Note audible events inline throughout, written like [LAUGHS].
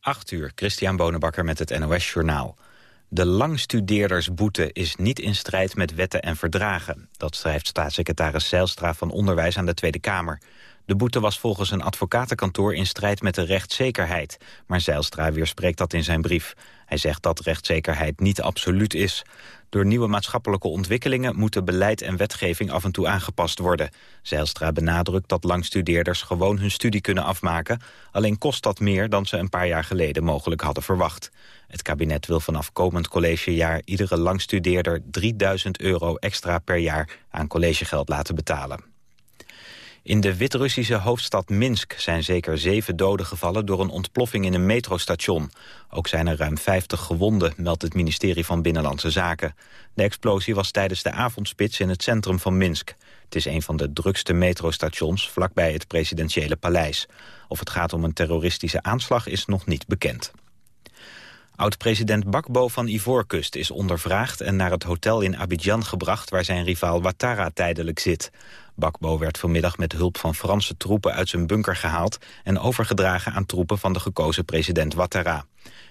8 uur, Christian Bonenbakker met het NOS Journaal. De langstudeerdersboete is niet in strijd met wetten en verdragen. Dat schrijft staatssecretaris Zijlstra van Onderwijs aan de Tweede Kamer. De boete was volgens een advocatenkantoor in strijd met de rechtszekerheid. Maar Zijlstra weerspreekt dat in zijn brief. Hij zegt dat rechtszekerheid niet absoluut is. Door nieuwe maatschappelijke ontwikkelingen moeten beleid en wetgeving af en toe aangepast worden. Zijlstra benadrukt dat langstudeerders gewoon hun studie kunnen afmaken. Alleen kost dat meer dan ze een paar jaar geleden mogelijk hadden verwacht. Het kabinet wil vanaf komend collegejaar iedere langstudeerder 3000 euro extra per jaar aan collegegeld laten betalen. In de Wit-Russische hoofdstad Minsk zijn zeker zeven doden gevallen door een ontploffing in een metrostation. Ook zijn er ruim 50 gewonden, meldt het ministerie van Binnenlandse Zaken. De explosie was tijdens de avondspits in het centrum van Minsk. Het is een van de drukste metrostations vlakbij het presidentiële paleis. Of het gaat om een terroristische aanslag is nog niet bekend. Oud-president Bakbo van Ivoorkust is ondervraagd en naar het hotel in Abidjan gebracht waar zijn rivaal Ouattara tijdelijk zit. Bakbo werd vanmiddag met hulp van Franse troepen uit zijn bunker gehaald... en overgedragen aan troepen van de gekozen president Ouattara.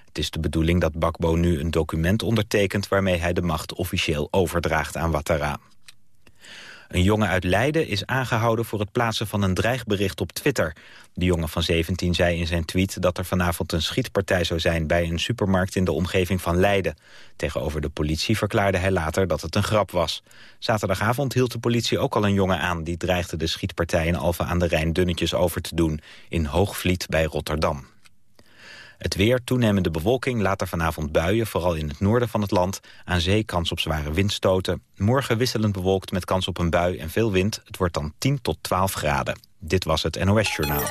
Het is de bedoeling dat Bakbo nu een document ondertekent... waarmee hij de macht officieel overdraagt aan Ouattara. Een jongen uit Leiden is aangehouden voor het plaatsen van een dreigbericht op Twitter. De jongen van 17 zei in zijn tweet dat er vanavond een schietpartij zou zijn... bij een supermarkt in de omgeving van Leiden. Tegenover de politie verklaarde hij later dat het een grap was. Zaterdagavond hield de politie ook al een jongen aan... die dreigde de schietpartij in Alphen aan de Rijn dunnetjes over te doen... in Hoogvliet bij Rotterdam. Het weer, toenemende bewolking, later vanavond buien, vooral in het noorden van het land. Aan zee kans op zware windstoten. Morgen wisselend bewolkt met kans op een bui en veel wind. Het wordt dan 10 tot 12 graden. Dit was het NOS Journaal.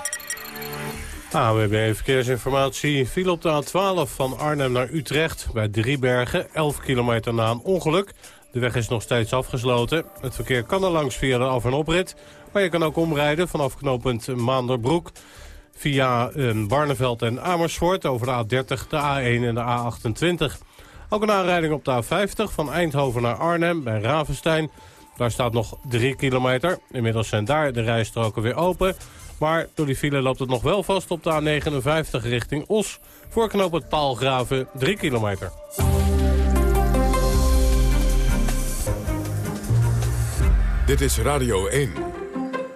AWB Verkeersinformatie viel op de A12 van Arnhem naar Utrecht... bij Driebergen, 11 kilometer na een ongeluk. De weg is nog steeds afgesloten. Het verkeer kan er langs via de af- en oprit... maar je kan ook omrijden vanaf knooppunt Maanderbroek via um, Barneveld en Amersfoort over de A30, de A1 en de A28. Ook een aanrijding op de A50 van Eindhoven naar Arnhem bij Ravenstein. Daar staat nog 3 kilometer. Inmiddels zijn daar de rijstroken weer open. Maar door die file loopt het nog wel vast op de A59 richting Os. Voor knoop het Paalgraven 3 kilometer. Dit is Radio 1.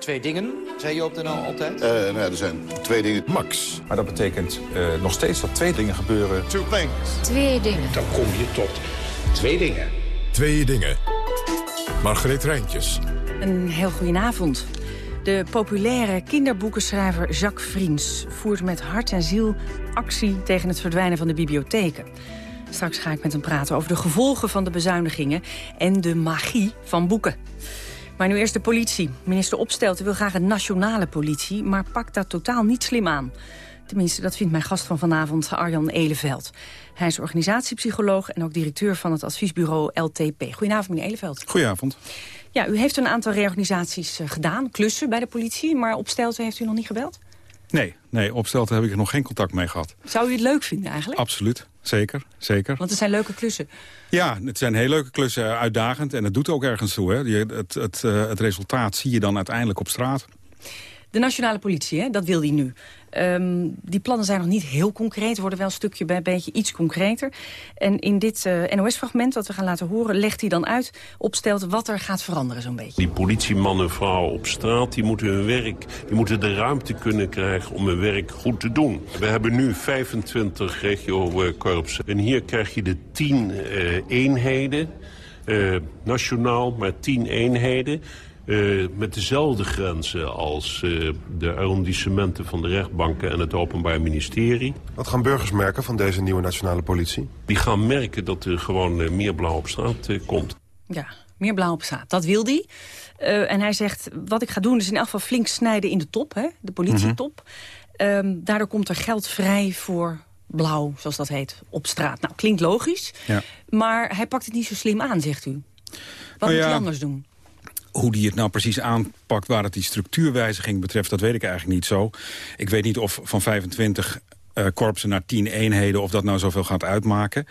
Twee dingen, zei je op de NL altijd? Uh, nou er zijn twee dingen. Max. Maar dat betekent uh, nog steeds dat twee dingen gebeuren. Two things. Twee dingen. Dan kom je tot twee dingen. Twee dingen. Margreet Rijntjes. Een heel goedenavond. De populaire kinderboekenschrijver Jacques Vriends voert met hart en ziel actie tegen het verdwijnen van de bibliotheken. Straks ga ik met hem praten over de gevolgen van de bezuinigingen en de magie van boeken. Maar nu eerst de politie. Minister Opstelten wil graag een nationale politie... maar pakt dat totaal niet slim aan. Tenminste, dat vindt mijn gast van vanavond, Arjan Eleveld. Hij is organisatiepsycholoog en ook directeur van het adviesbureau LTP. Goedenavond, meneer Eleveld. Goedenavond. Ja, u heeft een aantal reorganisaties uh, gedaan, klussen bij de politie... maar Opstelten heeft u nog niet gebeld? Nee, nee, Opstelten heb ik er nog geen contact mee gehad. Zou u het leuk vinden eigenlijk? Absoluut, zeker, zeker. Want het zijn leuke klussen. Ja, het zijn heel leuke klussen, uitdagend en het doet ook ergens toe. Hè. Je, het, het, uh, het resultaat zie je dan uiteindelijk op straat. De nationale politie, hè, dat wil die nu. Um, die plannen zijn nog niet heel concreet, worden wel een stukje bij beetje iets concreter. En in dit uh, NOS-fragment dat we gaan laten horen, legt hij dan uit, opstelt wat er gaat veranderen zo'n beetje. Die politiemannen en vrouwen op straat, die moeten hun werk, die moeten de ruimte kunnen krijgen om hun werk goed te doen. We hebben nu 25 regiokorpsen en hier krijg je de 10 uh, eenheden, uh, nationaal maar 10 eenheden. Uh, met dezelfde grenzen als uh, de arrondissementen van de rechtbanken en het Openbaar Ministerie. Wat gaan burgers merken van deze nieuwe nationale politie? Die gaan merken dat er gewoon uh, meer blauw op straat komt. Ja, meer blauw op straat. Dat wil hij. en hij zegt, wat ik ga doen is in elk geval flink snijden in de top, hè, de politietop. Mm -hmm. um, daardoor komt er geld vrij voor blauw, zoals dat heet, op straat. Nou, klinkt logisch, ja. maar hij pakt het niet zo slim aan, zegt u. Wat oh, moet ja. hij anders doen? Hoe die het nou precies aanpakt waar het die structuurwijziging betreft... dat weet ik eigenlijk niet zo. Ik weet niet of van 25 uh, korpsen naar 10 eenheden... of dat nou zoveel gaat uitmaken.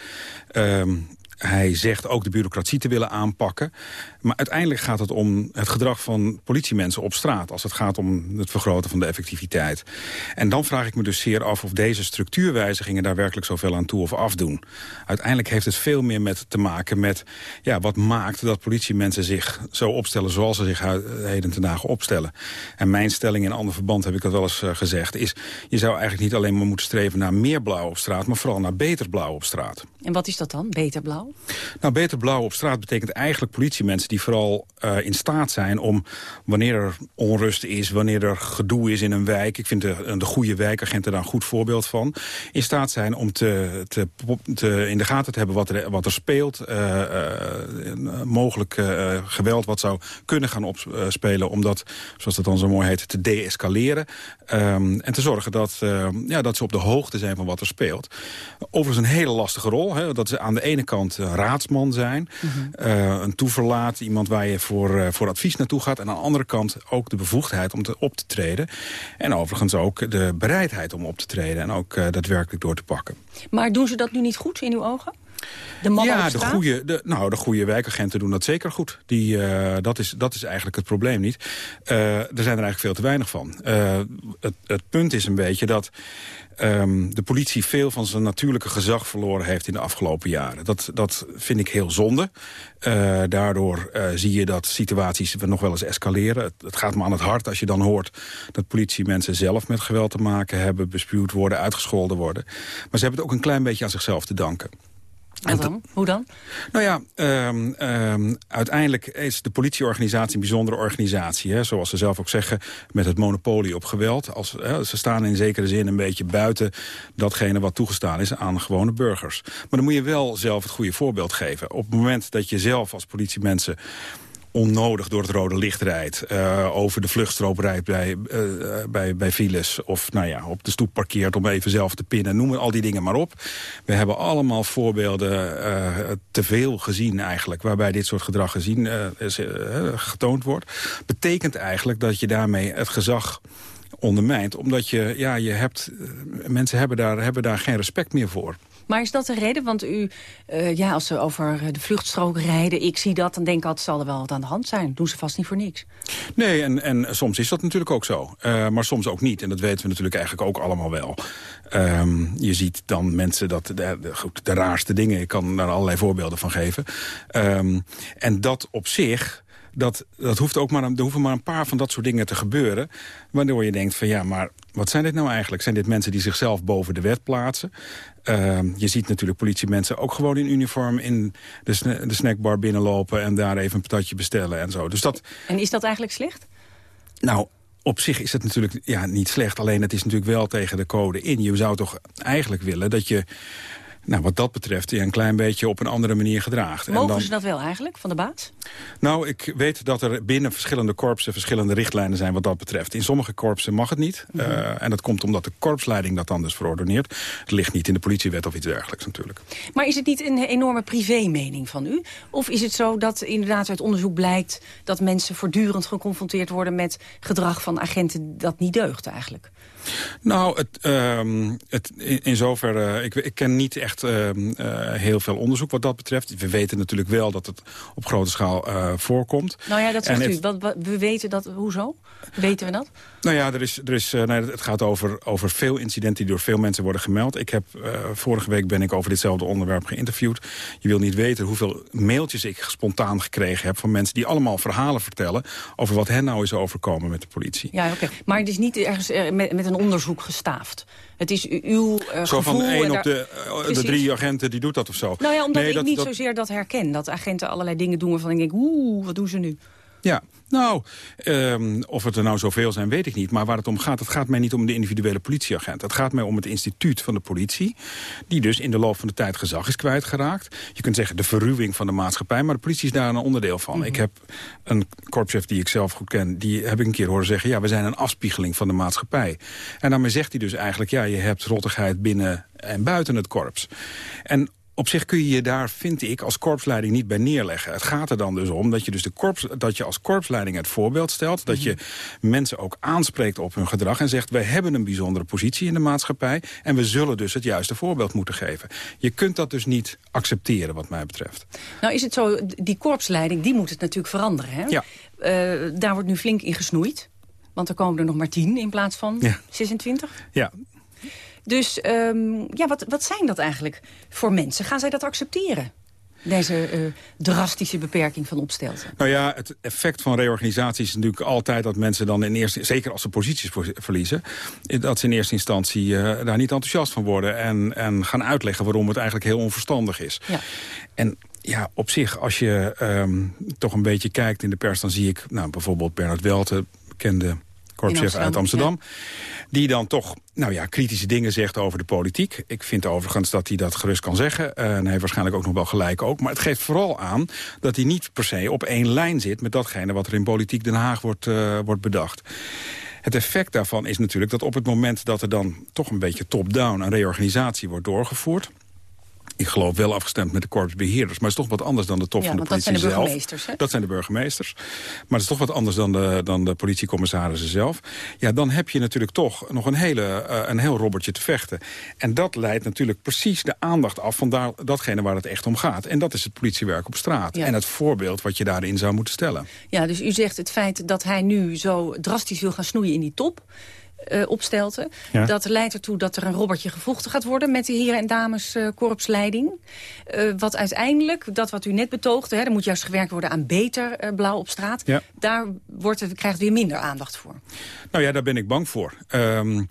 Um, hij zegt ook de bureaucratie te willen aanpakken. Maar uiteindelijk gaat het om het gedrag van politiemensen op straat... als het gaat om het vergroten van de effectiviteit. En dan vraag ik me dus zeer af of deze structuurwijzigingen... daar werkelijk zoveel aan toe of afdoen. Uiteindelijk heeft het veel meer met te maken met... Ja, wat maakt dat politiemensen zich zo opstellen... zoals ze zich heden ten dagen opstellen. En mijn stelling in ander verband, heb ik dat wel eens uh, gezegd... is je zou eigenlijk niet alleen maar moeten streven naar meer blauw op straat... maar vooral naar beter blauw op straat. En wat is dat dan, beter blauw? Nou, beter blauw op straat betekent eigenlijk politiemensen... die vooral uh, in staat zijn om, wanneer er onrust is... wanneer er gedoe is in een wijk... ik vind de, de goede wijkagenten daar een goed voorbeeld van... in staat zijn om te, te, in de gaten te hebben wat er, wat er speelt... Uh, uh, mogelijk geweld wat zou kunnen gaan opspelen... om dat, zoals dat dan zo mooi heet, te deescaleren. Um, en te zorgen dat, ja, dat ze op de hoogte zijn van wat er speelt. Overigens een hele lastige rol. Hè, dat ze aan de ene kant raadsman zijn. Mhm. een toeverlaat, iemand waar je voor, voor advies naartoe gaat. En aan de andere kant ook de bevoegdheid om te, op te treden. En overigens ook de bereidheid om op te treden. En ook daadwerkelijk door te pakken. Maar doen ze dat nu niet goed in uw ogen? De ja, de goede, de, nou, de goede wijkagenten doen dat zeker goed. Die, uh, dat, is, dat is eigenlijk het probleem niet. Uh, er zijn er eigenlijk veel te weinig van. Uh, het, het punt is een beetje dat um, de politie veel van zijn natuurlijke gezag verloren heeft in de afgelopen jaren. Dat, dat vind ik heel zonde. Uh, daardoor uh, zie je dat situaties nog wel eens escaleren. Het, het, gaat me aan het hart als je dan hoort dat politiemensen zelf met geweld te maken hebben, bespuwd worden, uitgescholden worden. Maar ze hebben het ook een klein beetje aan zichzelf te danken. En dan? Hoe dan? Nou ja, um, um, uiteindelijk is de politieorganisatie een bijzondere organisatie. Hè, zoals ze zelf ook zeggen, met het monopolie op geweld. Als, hè, ze staan in zekere zin een beetje buiten datgene wat toegestaan is aan gewone burgers. Maar dan moet je wel zelf het goede voorbeeld geven. Op het moment dat je zelf als politiemensen onnodig door het rode licht rijdt. Uh, over de vluchtstroop rijdt bij, uh, bij, bij files. Of nou ja, op de stoep parkeert om even zelf te pinnen. Noem al die dingen maar op. We hebben allemaal voorbeelden uh, te veel gezien eigenlijk. Waarbij dit soort gedrag gezien, getoond wordt. Betekent eigenlijk dat je daarmee het gezag ondermijnt. Omdat je, ja, je hebt, mensen hebben daar, hebben daar geen respect meer voor. Maar is dat de reden? Want u, uh, ja, als ze over de vluchtstrook rijden... ik zie dat, dan denk ik altijd, zal er wel wat aan de hand zijn. Doen ze vast niet voor niks. Nee, en, en soms is dat natuurlijk ook zo. Uh, maar soms ook niet. En dat weten we natuurlijk eigenlijk ook allemaal wel. Um, je ziet dan mensen dat de, de, de raarste dingen... ik kan daar allerlei voorbeelden van geven. Um, en dat op zich dat, dat hoeft ook maar, er hoeven maar een paar van dat soort dingen te gebeuren. Waardoor je denkt van ja, maar wat zijn dit nou eigenlijk? Zijn dit mensen die zichzelf boven de wet plaatsen? Uh, je ziet natuurlijk politiemensen ook gewoon in uniform... in de, de snackbar binnenlopen en daar even een patatje bestellen en zo. Dus dat... En is dat eigenlijk slecht? Nou, op zich is het natuurlijk ja, niet slecht. Alleen het is natuurlijk wel tegen de code in. Je zou toch eigenlijk willen dat je nou, wat dat betreft je een klein beetje op een andere manier gedraagt. Mogen en dan... ze dat wel eigenlijk, van de baas? Nou, ik weet dat er binnen verschillende korpsen verschillende richtlijnen zijn wat dat betreft. In sommige korpsen mag het niet. Mm -hmm. uh, en dat komt omdat de korpsleiding dat dan dus verordoneert. Het ligt niet in de politiewet of iets dergelijks natuurlijk. Maar is het niet een enorme privé-mening van u? Of is het zo dat inderdaad uit onderzoek blijkt... dat mensen voortdurend geconfronteerd worden met gedrag van agenten dat niet deugt eigenlijk? Nou, het, um, het, in, in zoverre, ik, ik ken niet echt uh, uh, heel veel onderzoek wat dat betreft. We weten natuurlijk wel dat het op grote schaal uh, voorkomt. Nou ja, dat zegt en u. Het, wat, we weten dat, hoezo? Weten we dat? Nou ja, er is, er is, nee, het gaat over, over veel incidenten die door veel mensen worden gemeld. Ik heb, vorige week ben ik over ditzelfde onderwerp geïnterviewd. Je wil niet weten hoeveel mailtjes ik spontaan gekregen heb... van mensen die allemaal verhalen vertellen... over wat hen nou is overkomen met de politie. Ja, oké. Okay. Maar het is niet ergens met, met een onderzoek gestaafd. Het is uw uh, Zo van één op de, uh, de drie agenten die doet dat of zo. Nou ja, omdat nee, ik dat, niet dat... zozeer dat herken. Dat agenten allerlei dingen doen waarvan ik denk, oeh, wat doen ze nu? Ja, nou, um, of het er nou zoveel zijn, weet ik niet. Maar waar het om gaat, het gaat mij niet om de individuele politieagent. Het gaat mij om het instituut van de politie... die dus in de loop van de tijd gezag is kwijtgeraakt. Je kunt zeggen de verruwing van de maatschappij... maar de politie is daar een onderdeel van. Mm -hmm. Ik heb een korpschef die ik zelf goed ken... die heb ik een keer horen zeggen... ja, we zijn een afspiegeling van de maatschappij. En daarmee zegt hij dus eigenlijk... ja, je hebt rottigheid binnen en buiten het korps. En op zich kun je je daar, vind ik, als korpsleiding niet bij neerleggen. Het gaat er dan dus om dat je, dus de korps, dat je als korpsleiding het voorbeeld stelt. Dat je mensen ook aanspreekt op hun gedrag en zegt... wij hebben een bijzondere positie in de maatschappij... en we zullen dus het juiste voorbeeld moeten geven. Je kunt dat dus niet accepteren, wat mij betreft. Nou is het zo, die korpsleiding, die moet het natuurlijk veranderen. Hè? Ja. Uh, daar wordt nu flink in gesnoeid. Want er komen er nog maar tien in plaats van Ja. 26. Ja, Dus ehm, ja, wat, wat zijn dat eigenlijk voor mensen? Gaan zij dat accepteren? Deze eh, drastische beperking van opstelten. Nou ja, het effect van reorganisatie is natuurlijk altijd dat mensen dan in eerste... zeker als ze posities verliezen... dat ze in eerste instantie eh, daar niet enthousiast van worden... En, en gaan uitleggen waarom het eigenlijk heel onverstandig is. Ja. En ja, op zich, als je ehm, toch een beetje kijkt in de pers... dan zie ik nou, bijvoorbeeld Bernard Welte, bekende korpschef uit Amsterdam, Amsterdam... die dan toch nou ja, kritische dingen zegt over de politiek. Ik vind overigens dat hij dat gerust kan zeggen. Eh, en hij heeft waarschijnlijk ook nog wel gelijk ook. Maar het geeft vooral aan dat hij niet per se op één lijn zit... met datgene wat er in politiek Den Haag wordt, eh, wordt bedacht. Het effect daarvan is natuurlijk dat op het moment dat er dan toch een beetje top-down... een reorganisatie wordt doorgevoerd... Ik geloof wel afgestemd met de korpsbeheerders. Maar het is toch wat anders dan de top Ja, van de want dat politie zijn de zelf. burgemeesters, hè? Dat zijn de burgemeesters. Maar het is toch wat anders dan de, dan de politiecommissarissen zelf. Ja, dan heb je natuurlijk toch nog een, hele, eh, een heel robbertje te vechten. En dat leidt natuurlijk precies de aandacht af... van daar, datgene waar het echt om gaat. En dat is het politiewerk op straat. Ja. En het voorbeeld wat je daarin zou moeten stellen. Ja, dus u zegt het feit dat hij nu zo drastisch wil gaan snoeien in die top... eh, opstelten. Ja. Dat leidt ertoe dat er een robbertje gevochten gaat worden... met de heren en dames eh, korpsleiding. Eh, wat uiteindelijk, dat wat u net betoogde... Hè, er moet juist gewerkt worden aan beter blauw op straat. Ja. Daar wordt het, krijgt weer minder aandacht voor. Nou ja, daar ben ik bang voor. Ehm,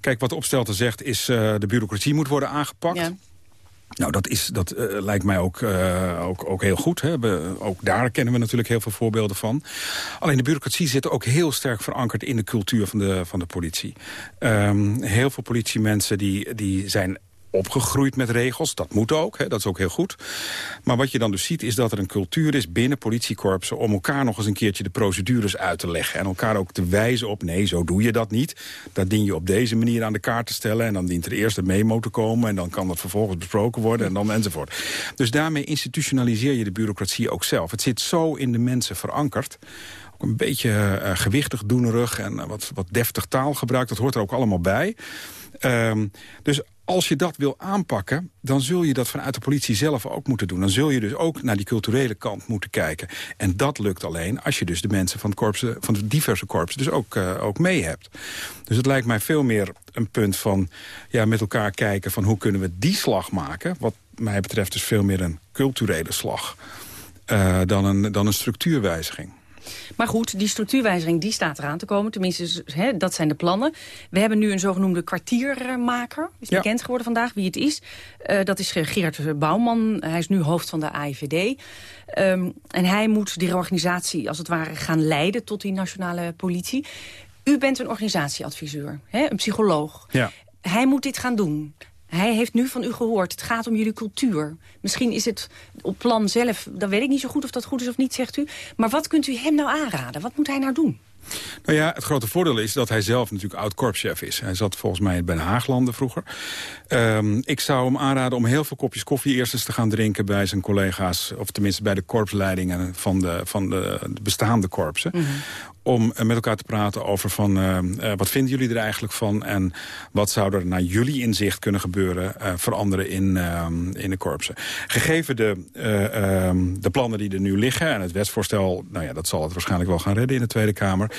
kijk, wat de opstelter zegt is... de bureaucratie moet worden aangepakt. Ja. Nou, dat, is, dat eh, lijkt mij ook, eh, ook, ook heel goed. Hè. We- ook daar kennen we natuurlijk heel veel voorbeelden van. Alleen de bureaucratie zit ook heel sterk verankerd in de cultuur van de, van de politie. Ehm, heel veel politiemensen die, die zijn opgegroeid met regels. Dat moet ook, hè, dat is ook heel goed. Maar wat je dan dus ziet is dat er een cultuur is binnen politiekorpsen... om elkaar nog eens een keertje de procedures uit te leggen. En elkaar ook te wijzen op, nee, zo doe je dat niet. Dat dien je op deze manier aan de kaart te stellen. En dan dient er eerst een memo te komen. En dan kan dat vervolgens besproken worden en dan enzovoort. Dus daarmee institutionaliseer je de bureaucratie ook zelf. Het zit zo in de mensen verankerd een beetje eh, gewichtig, doenerig en eh, wat, wat deftig taalgebruik. Dat hoort er ook allemaal bij. Ehm, dus als je dat wil aanpakken, dan zul je dat vanuit de politie zelf ook moeten doen. Dan zul je dus ook naar die culturele kant moeten kijken. En dat lukt alleen als je dus de mensen van, korpsen, van de diverse korpsen dus ook, eh, ook mee hebt. Dus het lijkt mij veel meer een punt van ja, met elkaar kijken... van hoe kunnen we die slag maken. Wat mij betreft is veel meer een culturele slag... eh, dan, een, dan een structuurwijziging. Maar goed, die structuurwijziging die staat eraan te komen. Tenminste, dat zijn de plannen. We hebben nu een zogenoemde kwartiermaker. Is Ja. bekend geworden vandaag wie het is. Eh, dat is Gerard Bouwman. Hij is nu hoofd van de AIVD. Ehm, en hij moet die organisatie als het ware gaan leiden tot die nationale politie. U bent een organisatieadviseur, een psycholoog. Ja. Hij moet dit gaan doen. Hij heeft nu van u gehoord, het gaat om jullie cultuur. Misschien is het op plan zelf, dan weet ik niet zo goed of dat goed is of niet, zegt u. Maar wat kunt u hem nou aanraden? Wat moet hij nou doen? Nou ja, het grote voordeel is dat hij zelf natuurlijk oud-korpschef is. Hij zat volgens mij bij de Haaglanden vroeger. Ehm, ik zou hem aanraden om heel veel kopjes koffie eerst eens te gaan drinken... bij zijn collega's, of tenminste bij de korpsleidingen van de, van de, de bestaande korpsen. Om eh, met elkaar te praten over van, eh, eh, wat vinden jullie er eigenlijk van... en wat zou er naar jullie inzicht kunnen gebeuren... veranderen in, ehm, in de korpsen. Gegeven de, eh, ehm, de plannen die er nu liggen... en het wetsvoorstel, nou ja, dat zal het waarschijnlijk wel gaan redden in de Tweede Kamer...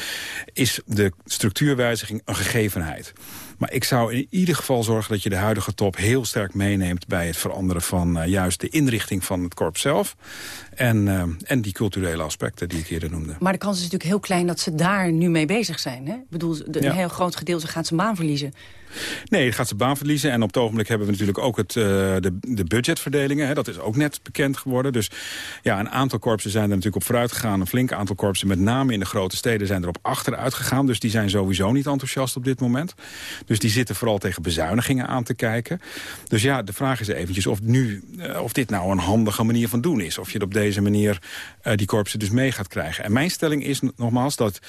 is de structuurwijziging een gegevenheid. Maar ik zou in ieder geval zorgen dat je de huidige top heel sterk meeneemt... bij het veranderen van eh, juist de inrichting van het korps zelf... En, eh, en die culturele aspecten die ik eerder noemde. Maar de kans is natuurlijk heel klein dat ze daar nu mee bezig zijn. Hè? Ik bedoel, Ja. een heel groot gedeelte gaat zijn baan verliezen. Nee, het gaat zijn baan verliezen. En op het ogenblik hebben we natuurlijk ook het, eh, de, de budgetverdelingen. Hè, dat is ook net bekend geworden. Dus ja, een aantal korpsen zijn er natuurlijk op vooruit gegaan. Een flink aantal korpsen, met name in de grote steden, zijn er op achteruit gegaan. Dus die zijn sowieso niet enthousiast op dit moment. Dus die zitten vooral tegen bezuinigingen aan te kijken. Dus ja, de vraag is eventjes of, nu, uh, of dit nou een handige manier van doen is. Of je het op deze manier uh, die korpsen dus mee gaat krijgen. En mijn stelling is nogmaals dat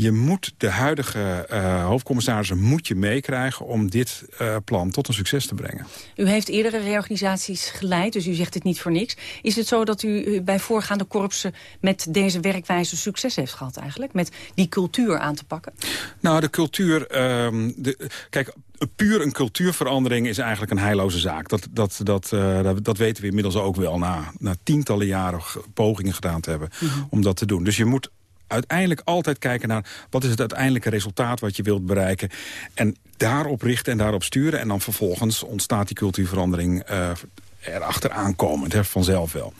je moet de huidige uh, hoofdcommissarissen moet je meekrijgen... om dit uh, plan tot een succes te brengen. U heeft eerdere reorganisaties geleid, dus u zegt het niet voor niks. Is het zo dat u bij voorgaande korpsen met deze werkwijze succes heeft gehad eigenlijk? Met die cultuur aan te pakken? Nou, de cultuur... Uh, de, kijk, puur een cultuurverandering is eigenlijk een heilloze zaak. Dat, dat, dat, uh, dat, dat, weten we inmiddels ook wel na, na tientallen jaren pogingen gedaan te hebben mm -hmm. om dat te doen. Dus je moet uiteindelijk altijd kijken naar... wat is het uiteindelijke resultaat wat je wilt bereiken. En daarop richten en daarop sturen. En dan vervolgens ontstaat die cultuurverandering... Uh, erachteraan komend, hè, vanzelf wel.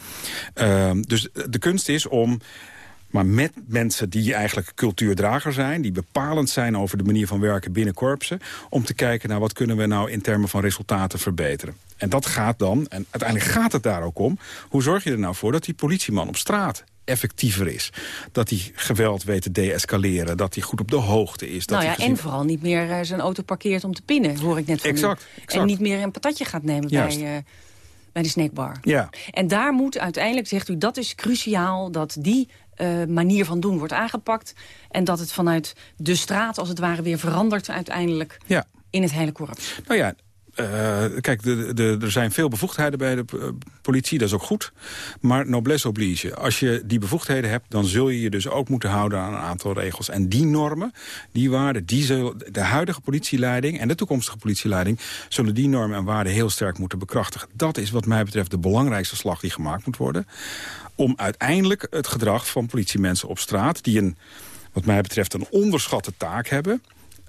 Uh, dus de kunst is om maar met mensen die eigenlijk cultuurdrager zijn... die bepalend zijn over de manier van werken binnen korpsen... om te kijken naar wat kunnen we nou in termen van resultaten verbeteren. En dat gaat dan, en uiteindelijk gaat het daar ook om... hoe zorg je er nou voor dat die politieman op straat effectiever is. Dat hij geweld weet te deescaleren. Dat hij goed op de hoogte is. Dat nou ja, gezien... en vooral niet meer uh, zijn auto parkeert om te pinnen, hoor ik net van exact. En niet meer een patatje gaat nemen Juist. bij, uh, bij de snackbar. Ja. En daar moet uiteindelijk, zegt u, dat is cruciaal... dat die uh, manier van doen wordt aangepakt... en dat het vanuit de straat als het ware weer verandert uiteindelijk... Ja. in het hele korps. Nou ja, uh, kijk, de, er zijn veel bevoegdheden bij de uh, politie, dat is ook goed. Maar noblesse oblige. Als je die bevoegdheden hebt, dan zul je je dus ook moeten houden aan een aantal regels. En die normen, die waarden, die de huidige politieleiding en de toekomstige politieleiding... zullen die normen en waarden heel sterk moeten bekrachtigen. Dat is wat mij betreft de belangrijkste slag die gemaakt moet worden. Om uiteindelijk het gedrag van politiemensen op straat... die een, wat mij betreft een onderschatte taak hebben...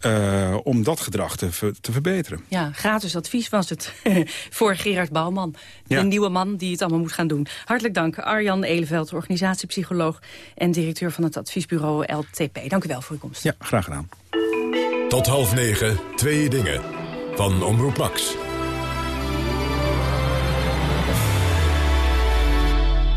Uh, om dat gedrag te, te, verbeteren. Ja, gratis advies was het [LAUGHS] voor Gerard Bouwman. Ja. Een nieuwe man die het allemaal moet gaan doen. Hartelijk dank, Arjan Eleveld, organisatiepsycholoog... en directeur van het adviesbureau LTP. Dank u wel voor uw komst. Ja, graag gedaan. Tot half negen, twee dingen. Van Omroep Max.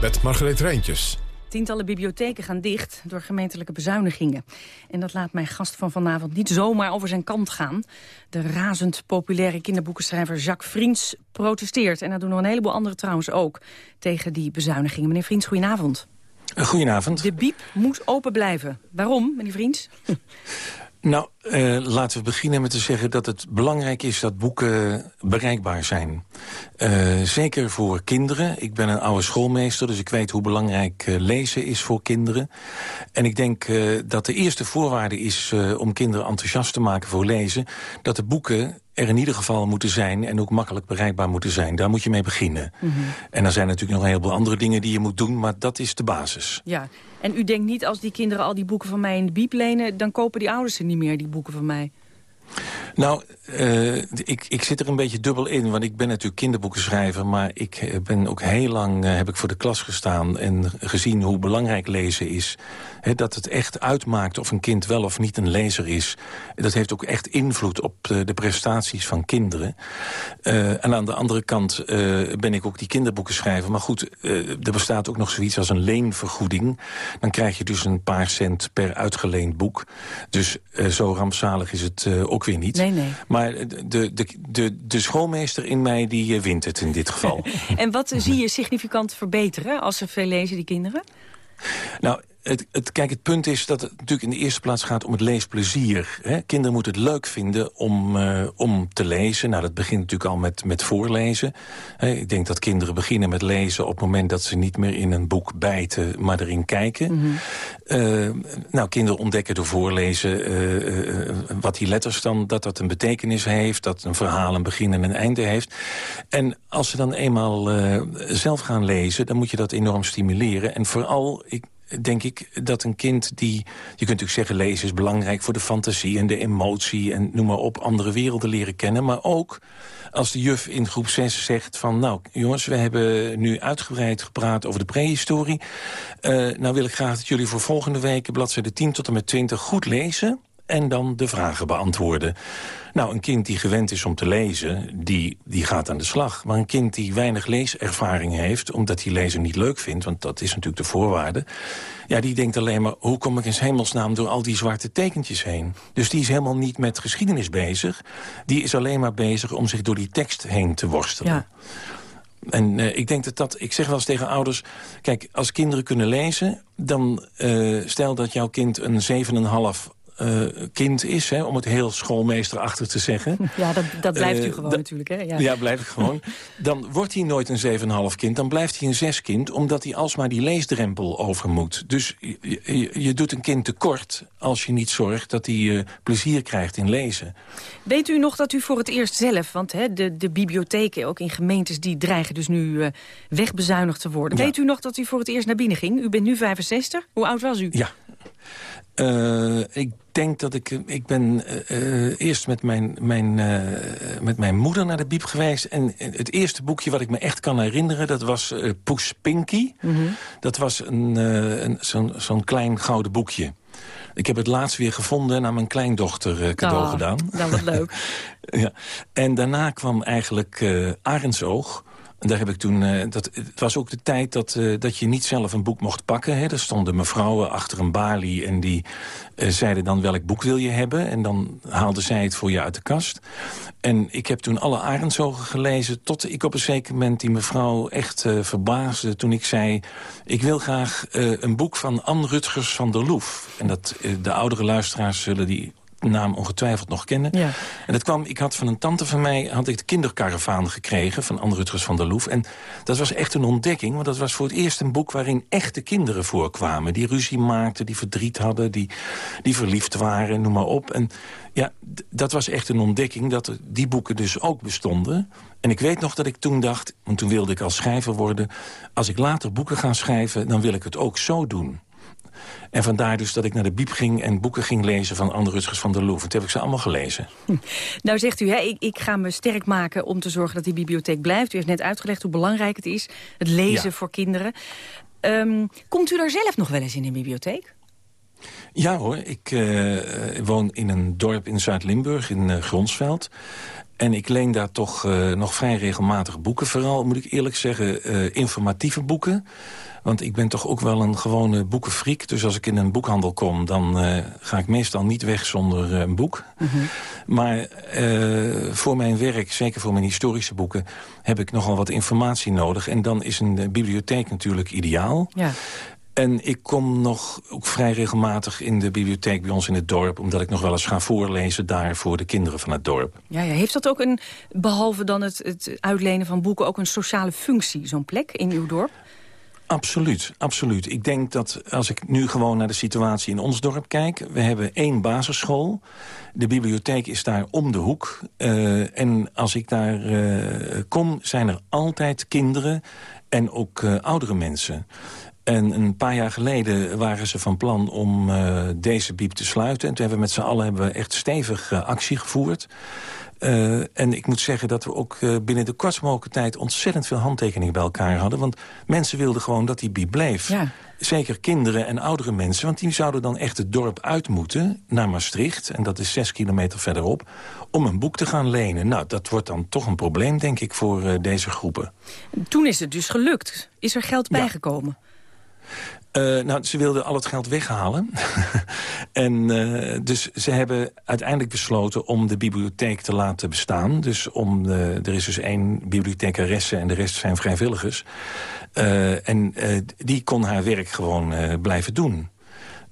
Met Margreet Rijntjes. Tientallen bibliotheken gaan dicht door gemeentelijke bezuinigingen. En dat laat mijn gast van vanavond niet zomaar over zijn kant gaan. De razend populaire kinderboekenschrijver Jacques Vriends protesteert. En dat doen nog een heleboel anderen trouwens ook tegen die bezuinigingen. Meneer Vriends, goedenavond. Goedenavond. De biep moet open blijven. Waarom, meneer Vriends? [LAUGHS] Nou, uh, laten we beginnen met te zeggen dat het belangrijk is dat boeken bereikbaar zijn. Uh, zeker voor kinderen. Ik ben een oude schoolmeester, dus ik weet hoe belangrijk uh, lezen is voor kinderen. En ik denk dat de eerste voorwaarde is om kinderen enthousiast te maken voor lezen... dat de boeken er in ieder geval moeten zijn en ook makkelijk bereikbaar moeten zijn. Daar moet je mee beginnen. Mm -hmm. En er zijn natuurlijk nog een heleboel andere dingen die je moet doen, maar dat is de basis. Ja, en u denkt niet als die kinderen al die boeken van mij in de biep lenen... dan kopen die ouders ze niet meer, die boeken van mij. Nou, uh, ik, ik zit er een beetje dubbel in, want ik ben natuurlijk kinderboekenschrijver... maar ik ben ook heel lang uh, heb ik voor de klas gestaan en gezien hoe belangrijk lezen is. Dat het echt uitmaakt of een kind wel of niet een lezer is. Dat heeft ook echt invloed op de, de prestaties van kinderen. Uh, en aan de andere kant ben ik ook die kinderboekenschrijver. Maar goed, er bestaat ook nog zoiets als een leenvergoeding. Dan krijg je dus een paar cent per uitgeleend boek. Dus zo rampzalig is het ook weer niet. Nee, nee. Maar de, de, de, de schoolmeester in mij die wint het in dit geval. [LAUGHS] en wat zie je significant verbeteren als ze veel lezen, die kinderen? Nou, het, het, kijk, het punt is dat het natuurlijk in de eerste plaats gaat om het leesplezier. Hè? Kinderen moeten het leuk vinden om, uh, om te lezen. Nou, dat begint natuurlijk al met, met voorlezen. Hè? Ik denk dat kinderen beginnen met lezen op het moment dat ze niet meer in een boek bijten, maar erin kijken. Mm -hmm. uh, nou, kinderen ontdekken door voorlezen uh, wat die letters dan, dat dat een betekenis heeft, dat een verhaal een begin en een einde heeft. En als ze dan eenmaal zelf gaan lezen, dan moet je dat enorm stimuleren. En vooral, ik, denk ik dat een kind die... Je kunt natuurlijk zeggen, lezen is belangrijk voor de fantasie en de emotie... en noem maar op, andere werelden leren kennen. Maar ook als de juf in groep 6 zegt van... nou, jongens, we hebben nu uitgebreid gepraat over de prehistorie. Uh, nou wil ik graag dat jullie voor volgende week... bladzijde 10 tot en met 20 goed lezen... en dan de vragen beantwoorden. Nou, een kind die gewend is om te lezen, die, die gaat aan de slag. Maar een kind die weinig leeservaring heeft... omdat hij lezen niet leuk vindt, want dat is natuurlijk de voorwaarde... ja, die denkt alleen maar, hoe kom ik in hemelsnaam... door al die zwarte tekentjes heen? Dus die is helemaal niet met geschiedenis bezig. Die is alleen maar bezig om zich door die tekst heen te worstelen. Ja. En uh, ik denk dat dat... Ik zeg wel eens tegen ouders... Kijk, als kinderen kunnen lezen... dan uh, stel dat jouw kind een 7,5 uh, kind is, hè, om het heel schoolmeesterachtig te zeggen. [LAUGHS] Ja, dat, dat blijft u gewoon natuurlijk. Hè? Ja, ja blijft gewoon. [LAUGHS] Dan wordt hij nooit een 7,5 kind, dan blijft hij een 6 kind... omdat hij alsmaar die leesdrempel over moet. Dus je, je, je doet een kind tekort als je niet zorgt dat hij uh, plezier krijgt in lezen. Weet u nog dat u voor het eerst zelf... want hè, de, de bibliotheken, ook in gemeentes, die dreigen dus nu wegbezuinigd te worden. Ja. Weet u nog dat u voor het eerst naar binnen ging? U bent nu 65. Hoe oud was u? Ja, uh, ik denk dat ik... Ik ben uh, eerst met mijn, mijn, uh, met mijn moeder naar de biep geweest. En het eerste boekje wat ik me echt kan herinneren... dat was uh, Poes Pinky. Mm -hmm. Dat was een, een, zo'n zo'n klein gouden boekje. Ik heb het laatst weer gevonden en aan mijn kleindochter cadeau oh, gedaan. Dat was leuk. [LAUGHS] ja. En daarna kwam eigenlijk Arendsoog... Daar heb ik toen, uh, dat, het was ook de tijd dat, uh, dat je niet zelf een boek mocht pakken. Hè. Er stonden mevrouwen achter een balie en die uh, zeiden dan welk boek wil je hebben. En dan haalden zij het voor je uit de kast. En ik heb toen alle Arendsogen gelezen tot ik op een zeker moment die mevrouw echt verbaasde. Toen ik zei, ik wil graag een boek van Anne Rutgers van der Loef. En dat, de oudere luisteraars zullen die naam ongetwijfeld nog kennen. Ja. En dat kwam, ik had van een tante van mij had ik de kinderkaravaan gekregen... van Anne Rutgers van der Loef. En dat was echt een ontdekking, want dat was voor het eerst een boek... waarin echte kinderen voorkwamen. Die ruzie maakten, die verdriet hadden, die, die verliefd waren, noem maar op. En ja, dat was echt een ontdekking, dat die boeken dus ook bestonden. En ik weet nog dat ik toen dacht, want toen wilde ik als schrijver worden... als ik later boeken ga schrijven, dan wil ik het ook zo doen. En vandaar dus dat ik naar de biep ging en boeken ging lezen van Anne Rutgers van der Loef. Toen heb ik ze allemaal gelezen. Hm. Nou zegt u, hè, ik, ik, ga me sterk maken om te zorgen dat die bibliotheek blijft. U heeft net uitgelegd hoe belangrijk het is, het lezen ja. voor kinderen. Um, komt u daar zelf nog wel eens in de bibliotheek? Ja hoor, ik uh, woon in een dorp in Zuid-Limburg, in uh, Gronsveld. En ik leen daar toch uh, nog vrij regelmatig boeken. Vooral, moet ik eerlijk zeggen, informatieve boeken. Want ik ben toch ook wel een gewone boekenfriek. Dus als ik in een boekhandel kom, dan uh, ga ik meestal niet weg zonder uh, een boek. Mm -hmm. Maar uh, voor mijn werk, zeker voor mijn historische boeken... heb ik nogal wat informatie nodig. En dan is een bibliotheek natuurlijk ideaal. Ja. En ik kom nog ook vrij regelmatig in de bibliotheek bij ons in het dorp... omdat ik nog wel eens ga voorlezen daar voor de kinderen van het dorp. Ja, ja. Heeft dat ook een, behalve dan het, het uitlenen van boeken... ook een sociale functie, zo'n plek in uw dorp? Absoluut, absoluut. Ik denk dat als ik nu gewoon naar de situatie in ons dorp kijk... we hebben één basisschool. De bibliotheek is daar om de hoek. Uh, en als ik daar uh, kom, zijn er altijd kinderen en ook uh, oudere mensen. En een paar jaar geleden waren ze van plan om deze biep te sluiten. En toen hebben we met z'n allen hebben we echt stevig actie gevoerd. Uh, en ik moet zeggen dat we ook uh, binnen de kortst mogelijke tijd... ontzettend veel handtekeningen bij elkaar hadden. Want mensen wilden gewoon dat die biep bleef. Ja. Zeker kinderen en oudere mensen. Want die zouden dan echt het dorp uit moeten naar Maastricht. En dat is zes kilometer verderop. Om een boek te gaan lenen. Nou, dat wordt dan toch een probleem, denk ik, voor uh, deze groepen. Toen is het dus gelukt. Is er geld ja. Uh, nou, ze wilden al het geld weghalen. [LAUGHS] en uh, dus ze hebben uiteindelijk besloten om de bibliotheek te laten bestaan. Dus om de, er is dus één bibliothecaresse en de rest zijn vrijwilligers. En die kon haar werk gewoon blijven doen.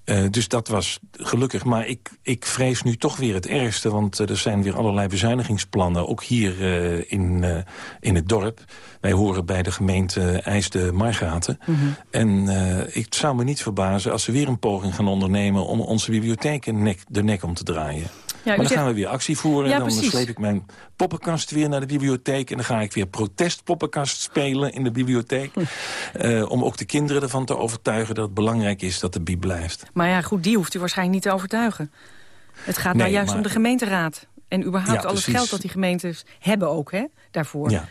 Uh, dus dat was gelukkig. Maar ik, ik vrees nu toch weer het ergste. Want uh, er zijn weer allerlei bezuinigingsplannen. Ook hier uh, in, in het dorp. Wij horen bij de gemeente IJsde Margaten. Mm -hmm. En ik zou me niet verbazen als ze weer een poging gaan ondernemen... om onze bibliotheek nek, de nek om te draaien. Ja, maar dan zegt... gaan we weer actie voeren. En dan precies. sleep ik mijn poppenkast weer naar de bibliotheek. En dan ga ik weer protestpoppenkast spelen in de bibliotheek. Hm. Uh, om ook de kinderen ervan te overtuigen dat het belangrijk is dat de bib blijft. Maar ja, goed, die hoeft u waarschijnlijk niet te overtuigen. Het gaat nee, nou juist maar... om de gemeenteraad. En überhaupt ja, al het geld dat die gemeentes hebben ook, hè, daarvoor. Ja.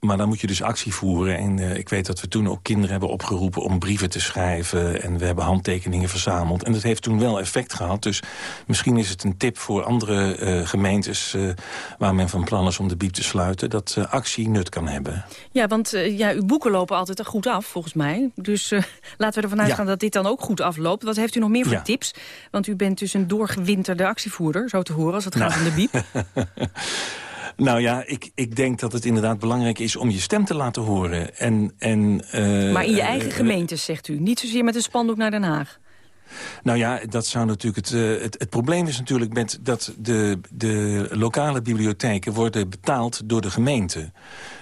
Maar dan moet je dus actie voeren. En uh, ik weet dat we toen ook kinderen hebben opgeroepen om brieven te schrijven. En we hebben handtekeningen verzameld. En dat heeft toen wel effect gehad. Dus misschien is het een tip voor andere uh, gemeentes... Uh, waar men van plan is om de biep te sluiten... dat actie nut kan hebben. Ja, want ja, uw boeken lopen altijd goed af, volgens mij. Dus [LAUGHS] laten we ervan uitgaan ja. dat dit dan ook goed afloopt. Wat heeft u nog meer voor Ja. tips? Want u bent dus een doorgewinterde actievoerder, zo te horen... als het gaat Nou. om de biep. [LAUGHS] Nou ja, ik, ik denk dat het inderdaad belangrijk is om je stem te laten horen. En, en, eh, maar in je eigen eh, gemeente, zegt u. Niet zozeer met een spandoek naar Den Haag. Nou ja, dat zou natuurlijk het, eh, het, het probleem is natuurlijk met dat de, de lokale bibliotheken worden betaald door de gemeente.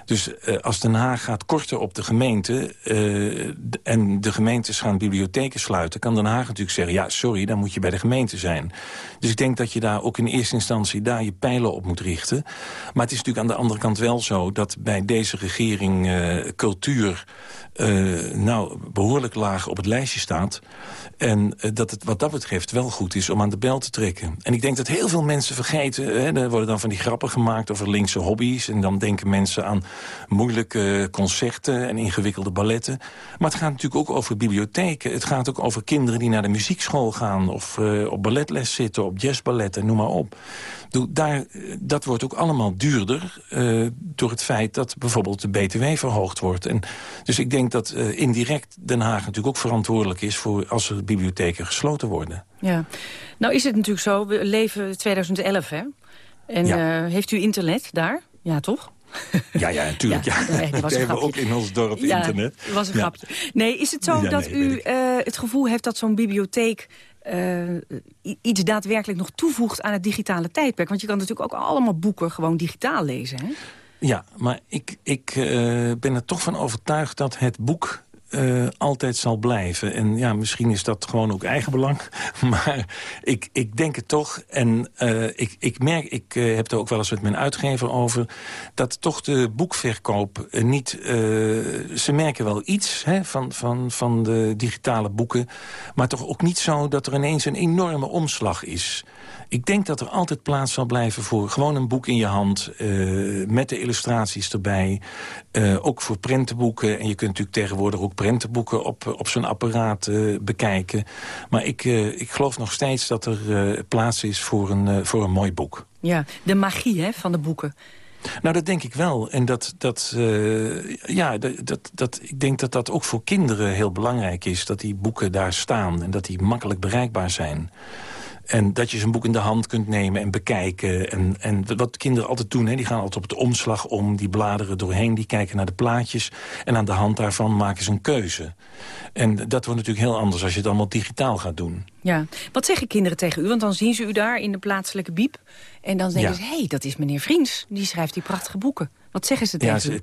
Dus eh, als Den Haag gaat korten op de gemeente eh, en de gemeentes gaan bibliotheken sluiten, kan Den Haag natuurlijk zeggen, ja sorry, dan moet je bij de gemeente zijn. Dus ik denk dat je daar ook in eerste instantie daar je pijlen op moet richten. Maar het is natuurlijk aan de andere kant wel zo dat bij deze regering cultuur nou, behoorlijk laag op het lijstje staat. En eh, dat het wat dat betreft wel goed is om aan de bel te trekken. En ik denk dat heel veel mensen vergeten... Hè, er worden dan van die grappen gemaakt over linkse hobby's... en dan denken mensen aan moeilijke concerten en ingewikkelde balletten. Maar het gaat natuurlijk ook over bibliotheken. Het gaat ook over kinderen die naar de muziekschool gaan... of eh, op balletles zitten, op jazzballetten, noem maar op. Daar, eh, dat wordt ook allemaal duurder door het feit dat bijvoorbeeld de BTW verhoogd wordt. En dus ik denk dat indirect Den Haag natuurlijk ook verantwoordelijk is... voor als er bibliotheken gesloten worden. Ja. Nou is het natuurlijk zo, we leven 2011, hè? En Ja. eh, heeft u internet daar? Ja, toch? Ja, ja, natuurlijk. [LAUGHS] Ja, nee, [LAUGHS] We hebben ook in ons dorp ja, internet. was een Ja. grapje. Nee, is het zo dat nee, u eh, het gevoel heeft dat zo'n bibliotheek... eh, iets daadwerkelijk nog toevoegt aan het digitale tijdperk? Want je kan natuurlijk ook allemaal boeken gewoon digitaal lezen, hè? Ja, maar ik, ik ben er toch van overtuigd dat het boek eh, altijd zal blijven. En ja, misschien is dat gewoon ook eigenbelang. [LAUGHS] Maar ik, ik denk het toch. En eh, ik, ik merk, ik eh, heb er ook wel eens met mijn uitgever over... dat toch de boekverkoop niet... ze merken wel iets hè, van, van, van de digitale boeken... maar toch ook niet zo dat er ineens een enorme omslag is... Ik denk dat er altijd plaats zal blijven voor gewoon een boek in je hand... met de illustraties erbij. Ook voor prentenboeken. En je kunt natuurlijk tegenwoordig ook prentenboeken op, op zo'n apparaat eh, bekijken. Maar ik, eh, ik geloof nog steeds dat er eh, plaats is voor een, voor een mooi boek. Ja, de magie hè, van de boeken. Nou, dat denk ik wel. En dat, dat, ja, dat, dat, ik denk dat dat ook voor kinderen heel belangrijk is. Dat die boeken daar staan en dat die makkelijk bereikbaar zijn. En dat je zo'n boek in de hand kunt nemen en bekijken. En, en wat kinderen altijd doen, hè, die gaan altijd op de omslag om. Die bladeren doorheen, die kijken naar de plaatjes. En aan de hand daarvan maken ze een keuze. En dat wordt natuurlijk heel anders als je het allemaal digitaal gaat doen. Ja. Wat zeggen kinderen tegen u? Want dan zien ze u daar in de plaatselijke biep. En dan denken Ja. ze, hé, hey, dat is meneer Vriends. Die schrijft die prachtige boeken. Wat zeggen ze tegen Ja, u?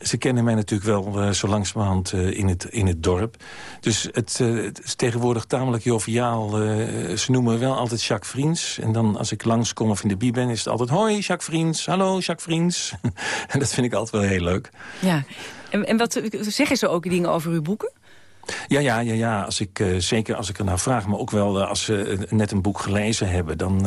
Ze, kennen mij natuurlijk wel eh, zo langzamerhand eh, in, het, in het dorp. Dus het, eh, is tegenwoordig tamelijk joviaal. ze noemen me wel altijd Jacques Vriends. En dan als ik langskom of in de bie ben, is het altijd... Hoi, Jacques Vriends. Hallo, Jacques Vriends. [LAUGHS] en dat vind ik altijd wel heel leuk. Ja. En, en wat zeggen ze ook dingen over uw boeken? Ja, ja, ja, ja. Als ik, eh, zeker als ik er naar vraag. Maar ook wel eh, als ze eh, net een boek gelezen hebben. Dan,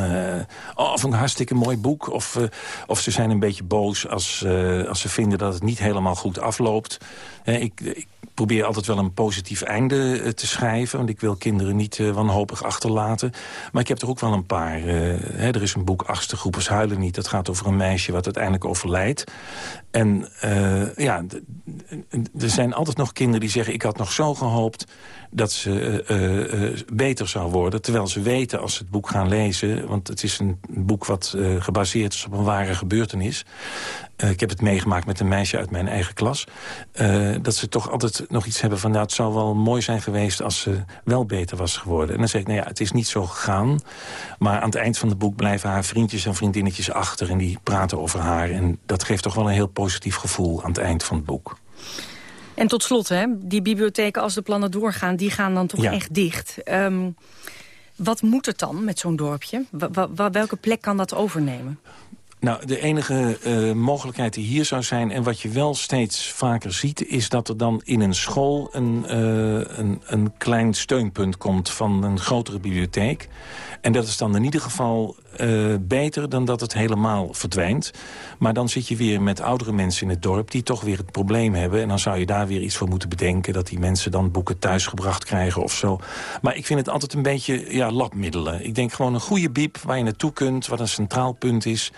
oh, van een hartstikke mooi boek. Of, of ze zijn een beetje boos als, als ze vinden dat het niet helemaal goed afloopt. Hè, ik, ik probeer altijd wel een positief einde eh, te schrijven. Want ik wil kinderen niet eh, wanhopig achterlaten. Maar ik heb er ook wel een paar. eh, er is een boek Achtste Groepers Huilen Niet. Dat gaat over een meisje wat uiteindelijk overlijdt. En eh, ja, er zijn altijd nog kinderen die zeggen... ik had nog zo gehoopt dat ze eh, eh, beter zou worden. Terwijl ze weten als ze het boek gaan lezen... want het is een boek wat eh, gebaseerd is op een ware gebeurtenis... Eh, ik heb het meegemaakt met een meisje uit mijn eigen klas... eh, dat ze toch altijd nog iets hebben van... nou, het zou wel mooi zijn geweest als ze wel beter was geworden. En dan zeg ik, nou ja, het is niet zo gegaan... maar aan het eind van het boek blijven haar vriendjes en vriendinnetjes achter... en die praten over haar. En dat geeft toch wel een heel positief gevoel aan het eind van het boek. En tot slot, hè, die bibliotheken, als de plannen doorgaan... die gaan dan toch Ja. echt dicht. Ehm, wat moet het dan met zo'n dorpje? Welke plek kan dat overnemen? Nou, de enige eh, mogelijkheid die hier zou zijn... en wat je wel steeds vaker ziet... is dat er dan in een school een, eh, een, een klein steunpunt komt... van een grotere bibliotheek. En dat is dan in ieder geval uh, beter dan dat het helemaal verdwijnt. Maar dan zit je weer met oudere mensen in het dorp... die toch weer het probleem hebben. En dan zou je daar weer iets voor moeten bedenken... dat die mensen dan boeken thuisgebracht krijgen of zo. Maar ik vind het altijd een beetje ja, labmiddelen. Ik denk gewoon een goede biep waar je naartoe kunt... wat een centraal punt is.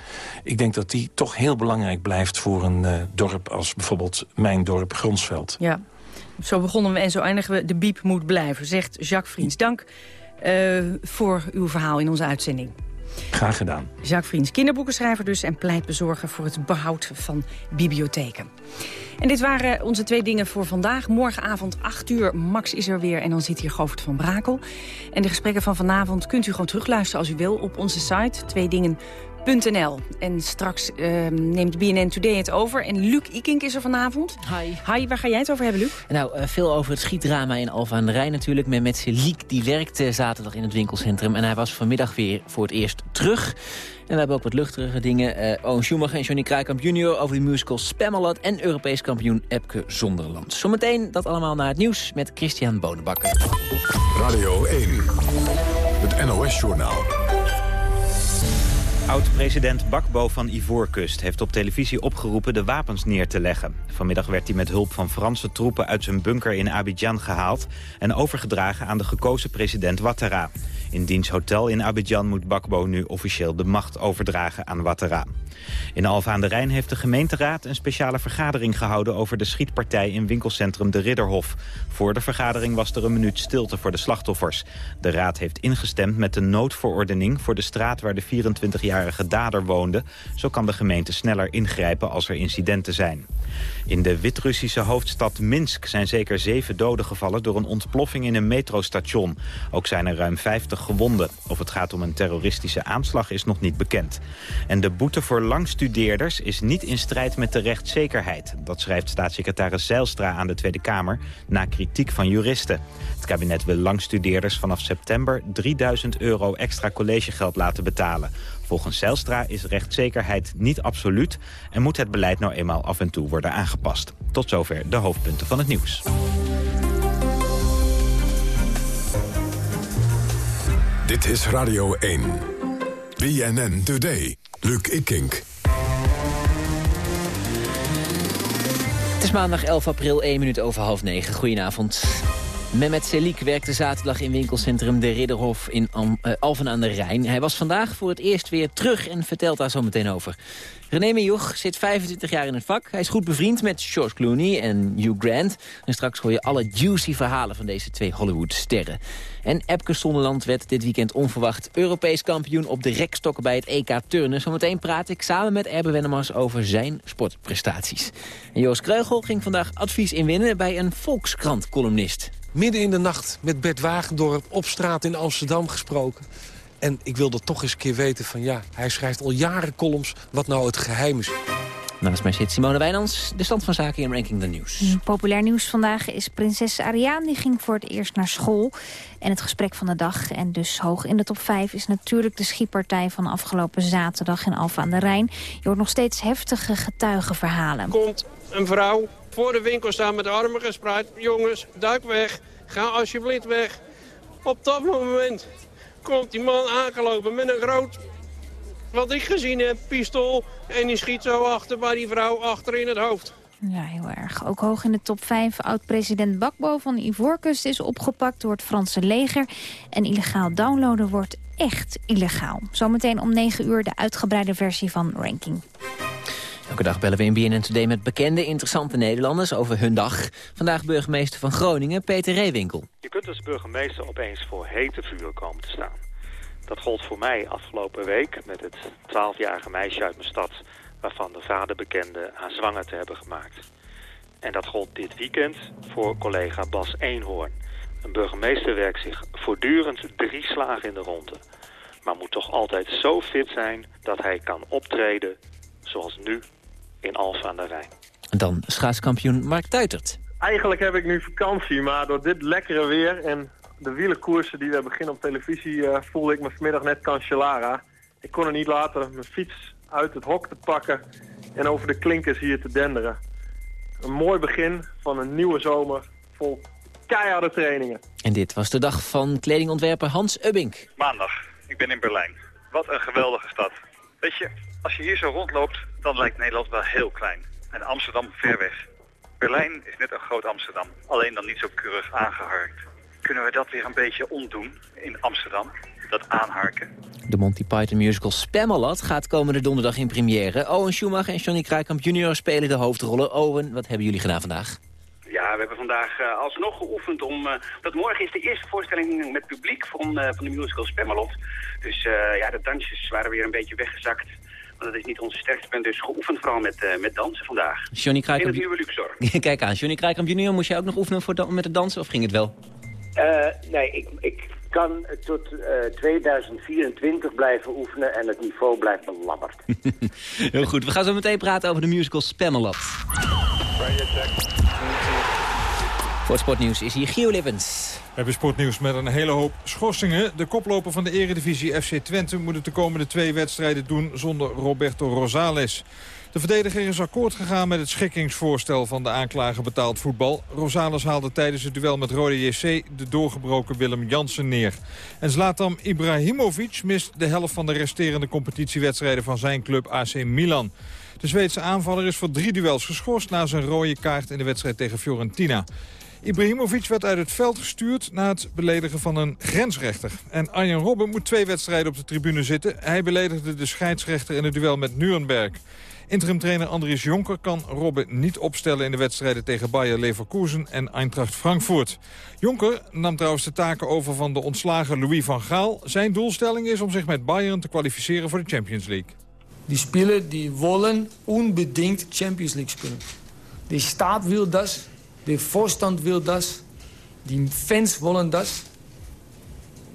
Ik denk dat die toch heel belangrijk blijft voor een uh, dorp... als bijvoorbeeld mijn dorp Gronsveld. Ja, zo begonnen we en zo eindigen we. De biep moet blijven, zegt Jacques Vriends. Dank uh, voor uw verhaal in onze uitzending. Graag gedaan. Jacques Vriends, kinderboekenschrijver dus... en pleitbezorger voor het behoud van bibliotheken. En dit waren onze twee dingen voor vandaag. Morgenavond 8 uur, Max is er weer en dan zit hier Govert van Brakel. En de gesprekken van vanavond kunt u gewoon terugluisteren als u wil... op onze site, twee dingen .nl. En straks uh, neemt BNN Today het over. En Luc Ikink is er vanavond. Hi. Hi, waar ga jij het over hebben, Luc? Nou, uh, veel over het schietdrama in Alfa aan de Rijn natuurlijk. Met met Liek, die werkte zaterdag in het winkelcentrum. En hij was vanmiddag weer voor het eerst terug. En we hebben ook wat luchtige dingen. Uh, Owen Schumacher en Johnny Kruikamp junior over de musical Spamalot... en Europees kampioen Epke Zonderland. Zometeen dat allemaal naar het nieuws met Christian Bonenbakker. Radio 1, het NOS-journaal. Oud-president Bakbo van Ivoorkust heeft op televisie opgeroepen de wapens neer te leggen. Vanmiddag werd hij met hulp van Franse troepen uit zijn bunker in Abidjan gehaald... en overgedragen aan de gekozen president Ouattara. In diens hotel in Abidjan moet Bakbo nu officieel de macht overdragen aan Ouattara. In Alfa aan de Rijn heeft de gemeenteraad een speciale vergadering gehouden over de schietpartij in winkelcentrum De Ridderhof. Voor de vergadering was er een minuut stilte voor de slachtoffers. De raad heeft ingestemd met de noodverordening voor de straat waar de 24-jarige dader woonde. Zo kan de gemeente sneller ingrijpen als er incidenten zijn. In de Wit-Russische hoofdstad Minsk zijn zeker zeven doden gevallen door een ontploffing in een metrostation. Ook zijn er ruim 50 gewonden. Of het gaat om een terroristische aanslag is nog niet bekend. En de boete voor langstudeerders is niet in strijd met de rechtszekerheid. Dat schrijft staatssecretaris Zeilstra aan de Tweede Kamer na kritiek van juristen. Het kabinet wil langstudeerders vanaf september 3000 euro extra collegegeld laten betalen. Volgens Zijlstra is rechtszekerheid niet absoluut... en moet het beleid nou eenmaal af en toe worden aangepast. Tot zover de hoofdpunten van het nieuws. Dit is Radio 1. BNN Today. Luc Ikink. Het is maandag 11 april, 1 minuut over half 9. Goedenavond. Mehmet Selik werkte zaterdag in winkelcentrum De Ridderhof in uh, Alphen aan de Rijn. Hij was vandaag voor het eerst weer terug en vertelt daar zo meteen over. René Mejoch zit 25 jaar in het vak. Hij is goed bevriend met George Clooney en Hugh Grant. En straks hoor je alle juicy verhalen van deze twee Hollywood-sterren. En Epke Zonderland werd dit weekend onverwacht Europees kampioen op de rekstokken bij het EK Turnen. Zometeen praat ik samen met Erbe Wennemars over zijn sportprestaties. En Joost Kreugel ging vandaag advies inwinnen bij een Volkskrant-columnist. Midden in de nacht met Bert Wagendorp op straat in Amsterdam gesproken. En ik wilde toch eens een keer weten van ja, hij schrijft al jaren columns wat nou het geheim is. Namens mij zit Simone Wijnands, de stand van zaken in Ranking the News. Populair nieuws vandaag is prinses Ariane. Die ging voor het eerst naar school. En het gesprek van de dag, en dus hoog in de top 5... is natuurlijk de schietpartij van afgelopen zaterdag in Alphen aan de Rijn. Je hoort nog steeds heftige getuigenverhalen. Komt een vrouw voor de winkel staan met armen gespreid. Jongens, duik weg. Ga alsjeblieft weg. Op dat moment komt die man aangelopen met een groot, wat ik gezien heb, pistool. En die schiet zo achter bij die vrouw achter in het hoofd. Ja, heel erg. Ook hoog in de top 5. Oud-president Bakbo van Ivoorkust is opgepakt door het Franse leger. En illegaal downloaden wordt echt illegaal. Zometeen om 9 uur de uitgebreide versie van Ranking. Elke dag bellen we in BNN Today met bekende, interessante Nederlanders over hun dag. Vandaag burgemeester van Groningen, Peter Reewinkel. Je kunt als burgemeester opeens voor hete vuur komen te staan. Dat gold voor mij afgelopen week met het 12-jarige meisje uit mijn stad... waarvan de vader bekende haar zwanger te hebben gemaakt. En dat gold dit weekend voor collega Bas Eenhoorn. Een burgemeester werkt zich voortdurend drie slagen in de ronde. Maar moet toch altijd zo fit zijn dat hij kan optreden zoals nu in Alphen aan de Rijn. En dan schaatskampioen Mark Tuitert. Eigenlijk heb ik nu vakantie, maar door dit lekkere weer en de wielenkoersen die we beginnen op televisie... Uh, voelde ik me vanmiddag net cancellara. Ik kon er niet laten mijn fiets uit het hok te pakken en over de klinkers hier te denderen. Een mooi begin van een nieuwe zomer vol keiharde trainingen. En dit was de dag van kledingontwerper Hans Ubbink. Maandag. Ik ben in Berlijn. Wat een geweldige stad. Weet je, als je hier zo rondloopt, dan lijkt Nederland wel heel klein. En Amsterdam ver weg. Berlijn is net een groot Amsterdam, alleen dan niet zo keurig aangeharkt. Kunnen we dat weer een beetje omdoen in Amsterdam? Dat aanharken? De Monty Python musical Spamalot gaat komende donderdag in première. Owen Schumacher en Johnny Krijkamp junior spelen de hoofdrollen. Owen, wat hebben jullie gedaan vandaag? We hebben vandaag uh, alsnog geoefend om... Uh, dat morgen is de eerste voorstelling met publiek van, uh, van de musical Spamalot. Dus ja, de dansjes waren weer een beetje weggezakt. Maar dat is niet onze sterkste punt, dus geoefend vooral met, met dansen vandaag. Johnny Krijkamp... In het nieuwe Luxor. [LAUGHS] Kijk aan, Johnny Krijkamp junior, moest jij ook nog oefenen voor met het dansen of ging het wel? nee, ik, ik kan tot 2024 blijven oefenen en het niveau blijft belabberd. [LAUGHS] Heel goed, we gaan zo meteen praten over de musical Spamalot. Voor sportnieuws is hier Gio Lippens. We hebben sportnieuws met een hele hoop schorsingen. De koploper van de eredivisie FC Twente moet het de komende twee wedstrijden doen zonder Roberto Rosales. De verdediger is akkoord gegaan met het schikkingsvoorstel van de aanklager betaald voetbal. Rosales haalde tijdens het duel met Rode JC de doorgebroken Willem Jansen neer. En Zlatan Ibrahimovic mist de helft van de resterende competitiewedstrijden van zijn club AC Milan. De Zweedse aanvaller is voor drie duels geschorst na zijn rode kaart in de wedstrijd tegen Fiorentina. Ibrahimovic werd uit het veld gestuurd na het beledigen van een grensrechter. En Arjen Robben moet twee wedstrijden op de tribune zitten. Hij beledigde de scheidsrechter in het duel met Nuremberg. Interim-trainer Andries Jonker kan Robben niet opstellen in de wedstrijden tegen Bayer Leverkusen en Eintracht Frankfurt. Jonker nam trouwens de taken over van de ontslagen Louis van Gaal. Zijn doelstelling is om zich met Bayern te kwalificeren voor de Champions League. Die spelers die willen unbedingt Champions League spelen. De staat wil dat, de voorstand wil dat, die fans willen dat.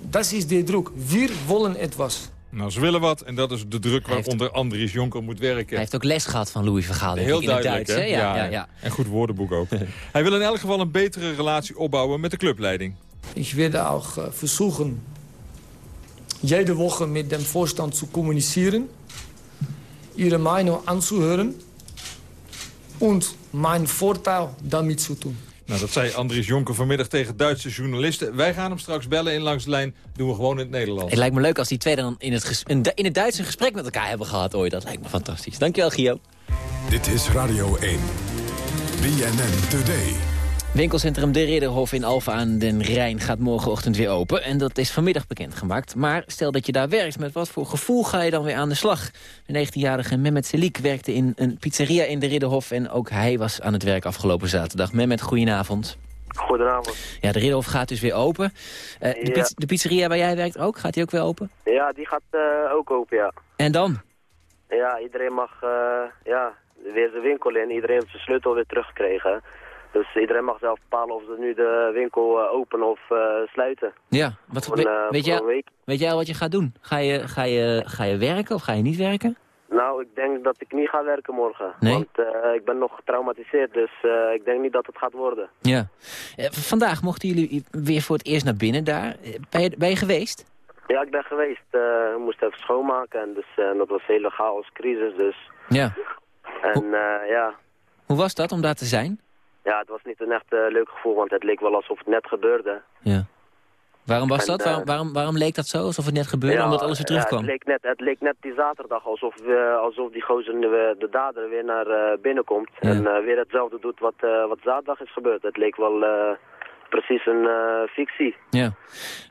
Dat is de druk. We willen het was. Nou, ze willen wat en dat is de druk waaronder Andries Jonker moet werken. Hij heeft ook les gehad van Louis Vergaal, denk Heel ik, in duidelijk, Duits. hè? Ja, ja, ja. En goed woordenboek ook. [LAUGHS] Hij wil in elk geval een betere relatie opbouwen met de clubleiding. Ik werde ook uh, versuchen, jede Woche met dem Vorstand te communiceren, ihre Meinung anzuhören und mein Vorteil damit zu tun. Nou, dat zei Andries Jonker vanmiddag tegen Duitse journalisten. Wij gaan hem straks bellen in Langs de Lijn. Doen we gewoon in het Nederlands. Het lijkt me leuk als die twee dan in het, in in het Duits een gesprek met elkaar hebben gehad ooit. Dat lijkt me fantastisch. Dankjewel, Gio. Dit is Radio 1. BNN Today. Winkelcentrum De Ridderhof in Alphen aan den Rijn gaat morgenochtend weer open. En dat is vanmiddag bekendgemaakt. Maar stel dat je daar werkt, met wat voor gevoel ga je dan weer aan de slag? De 19-jarige Mehmet Selik werkte in een pizzeria in De Ridderhof... en ook hij was aan het werk afgelopen zaterdag. Mehmet, goedenavond. Goedenavond. Ja, de Ridderhof gaat dus weer open. Eh, de, Ja. piz- de pizzeria waar jij werkt ook, gaat die ook weer open? Ja, die gaat eh, ook open, ja. En dan? Ja, iedereen mag eh, ja, weer zijn winkel in. Iedereen heeft zijn sleutel weer teruggekregen. Dus iedereen mag zelf bepalen of ze nu de winkel eh, openen of eh, sluiten. Ja, wat, we- een, eh, weet, voor jij, weet jij wat je gaat doen? Ga je, ga, je, ga je werken of ga je niet werken? Nou, ik denk dat ik niet ga werken morgen. Nee? Want eh, ik ben nog getraumatiseerd, dus eh, ik denk niet dat het gaat worden. Ja. Eh, vandaag mochten jullie weer voor het eerst naar binnen daar. Eh, Ben je, ben je geweest? Ja, ik ben geweest. eh, we moesten even schoonmaken en dus, eh, dat was een hele chaos, crisis dus. Ja. En eh, ja, Hoe was dat om daar te zijn? Ja, het was niet een echt eh, leuk gevoel, want het leek wel alsof het net gebeurde. Ja. Waarom was En, dat? eh, Waarom, waarom, waarom leek dat zo? Alsof het net gebeurde, omdat alles weer ja, terugkwam? het, leek net, het leek net die zaterdag alsof, we, alsof die gozer, eh, de dader, weer naar eh, binnen komt. En eh, weer hetzelfde doet wat, eh, wat zaterdag is gebeurd. Het leek wel eh, precies een eh, fictie. Ja.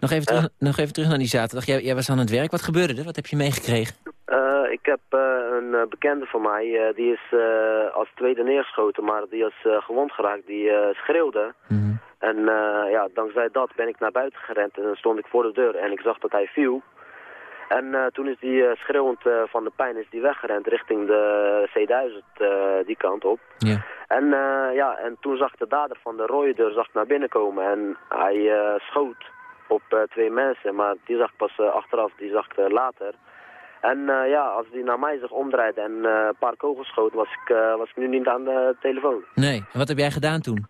Nog even, terug, nog even terug naar die zaterdag. Jij, jij was aan het werk. Wat gebeurde er? Wat heb je meegekregen? Eh, ik heb eh, een eh, bekende van mij, eh, die is eh, als tweede neergeschoten, maar die is gewond geraakt. Die schreeuwde. En eh, ja, dankzij dat ben ik naar buiten gerend en dan stond ik voor de deur en ik zag dat hij viel. En toen is die schreeuwend van de pijn is die weggerend richting de C1000 eh, die kant op. Ja. En, ja, en toen zag ik de dader van de rode deur zag naar binnen komen en hij schoot op twee mensen, maar die zag ik pas achteraf, die zag ik later. En eh, ja, als die naar mij zich omdraaide en eh, een paar kogels schoot, was ik, eh, was ik nu niet aan de telefoon. Nee. En wat heb jij gedaan toen?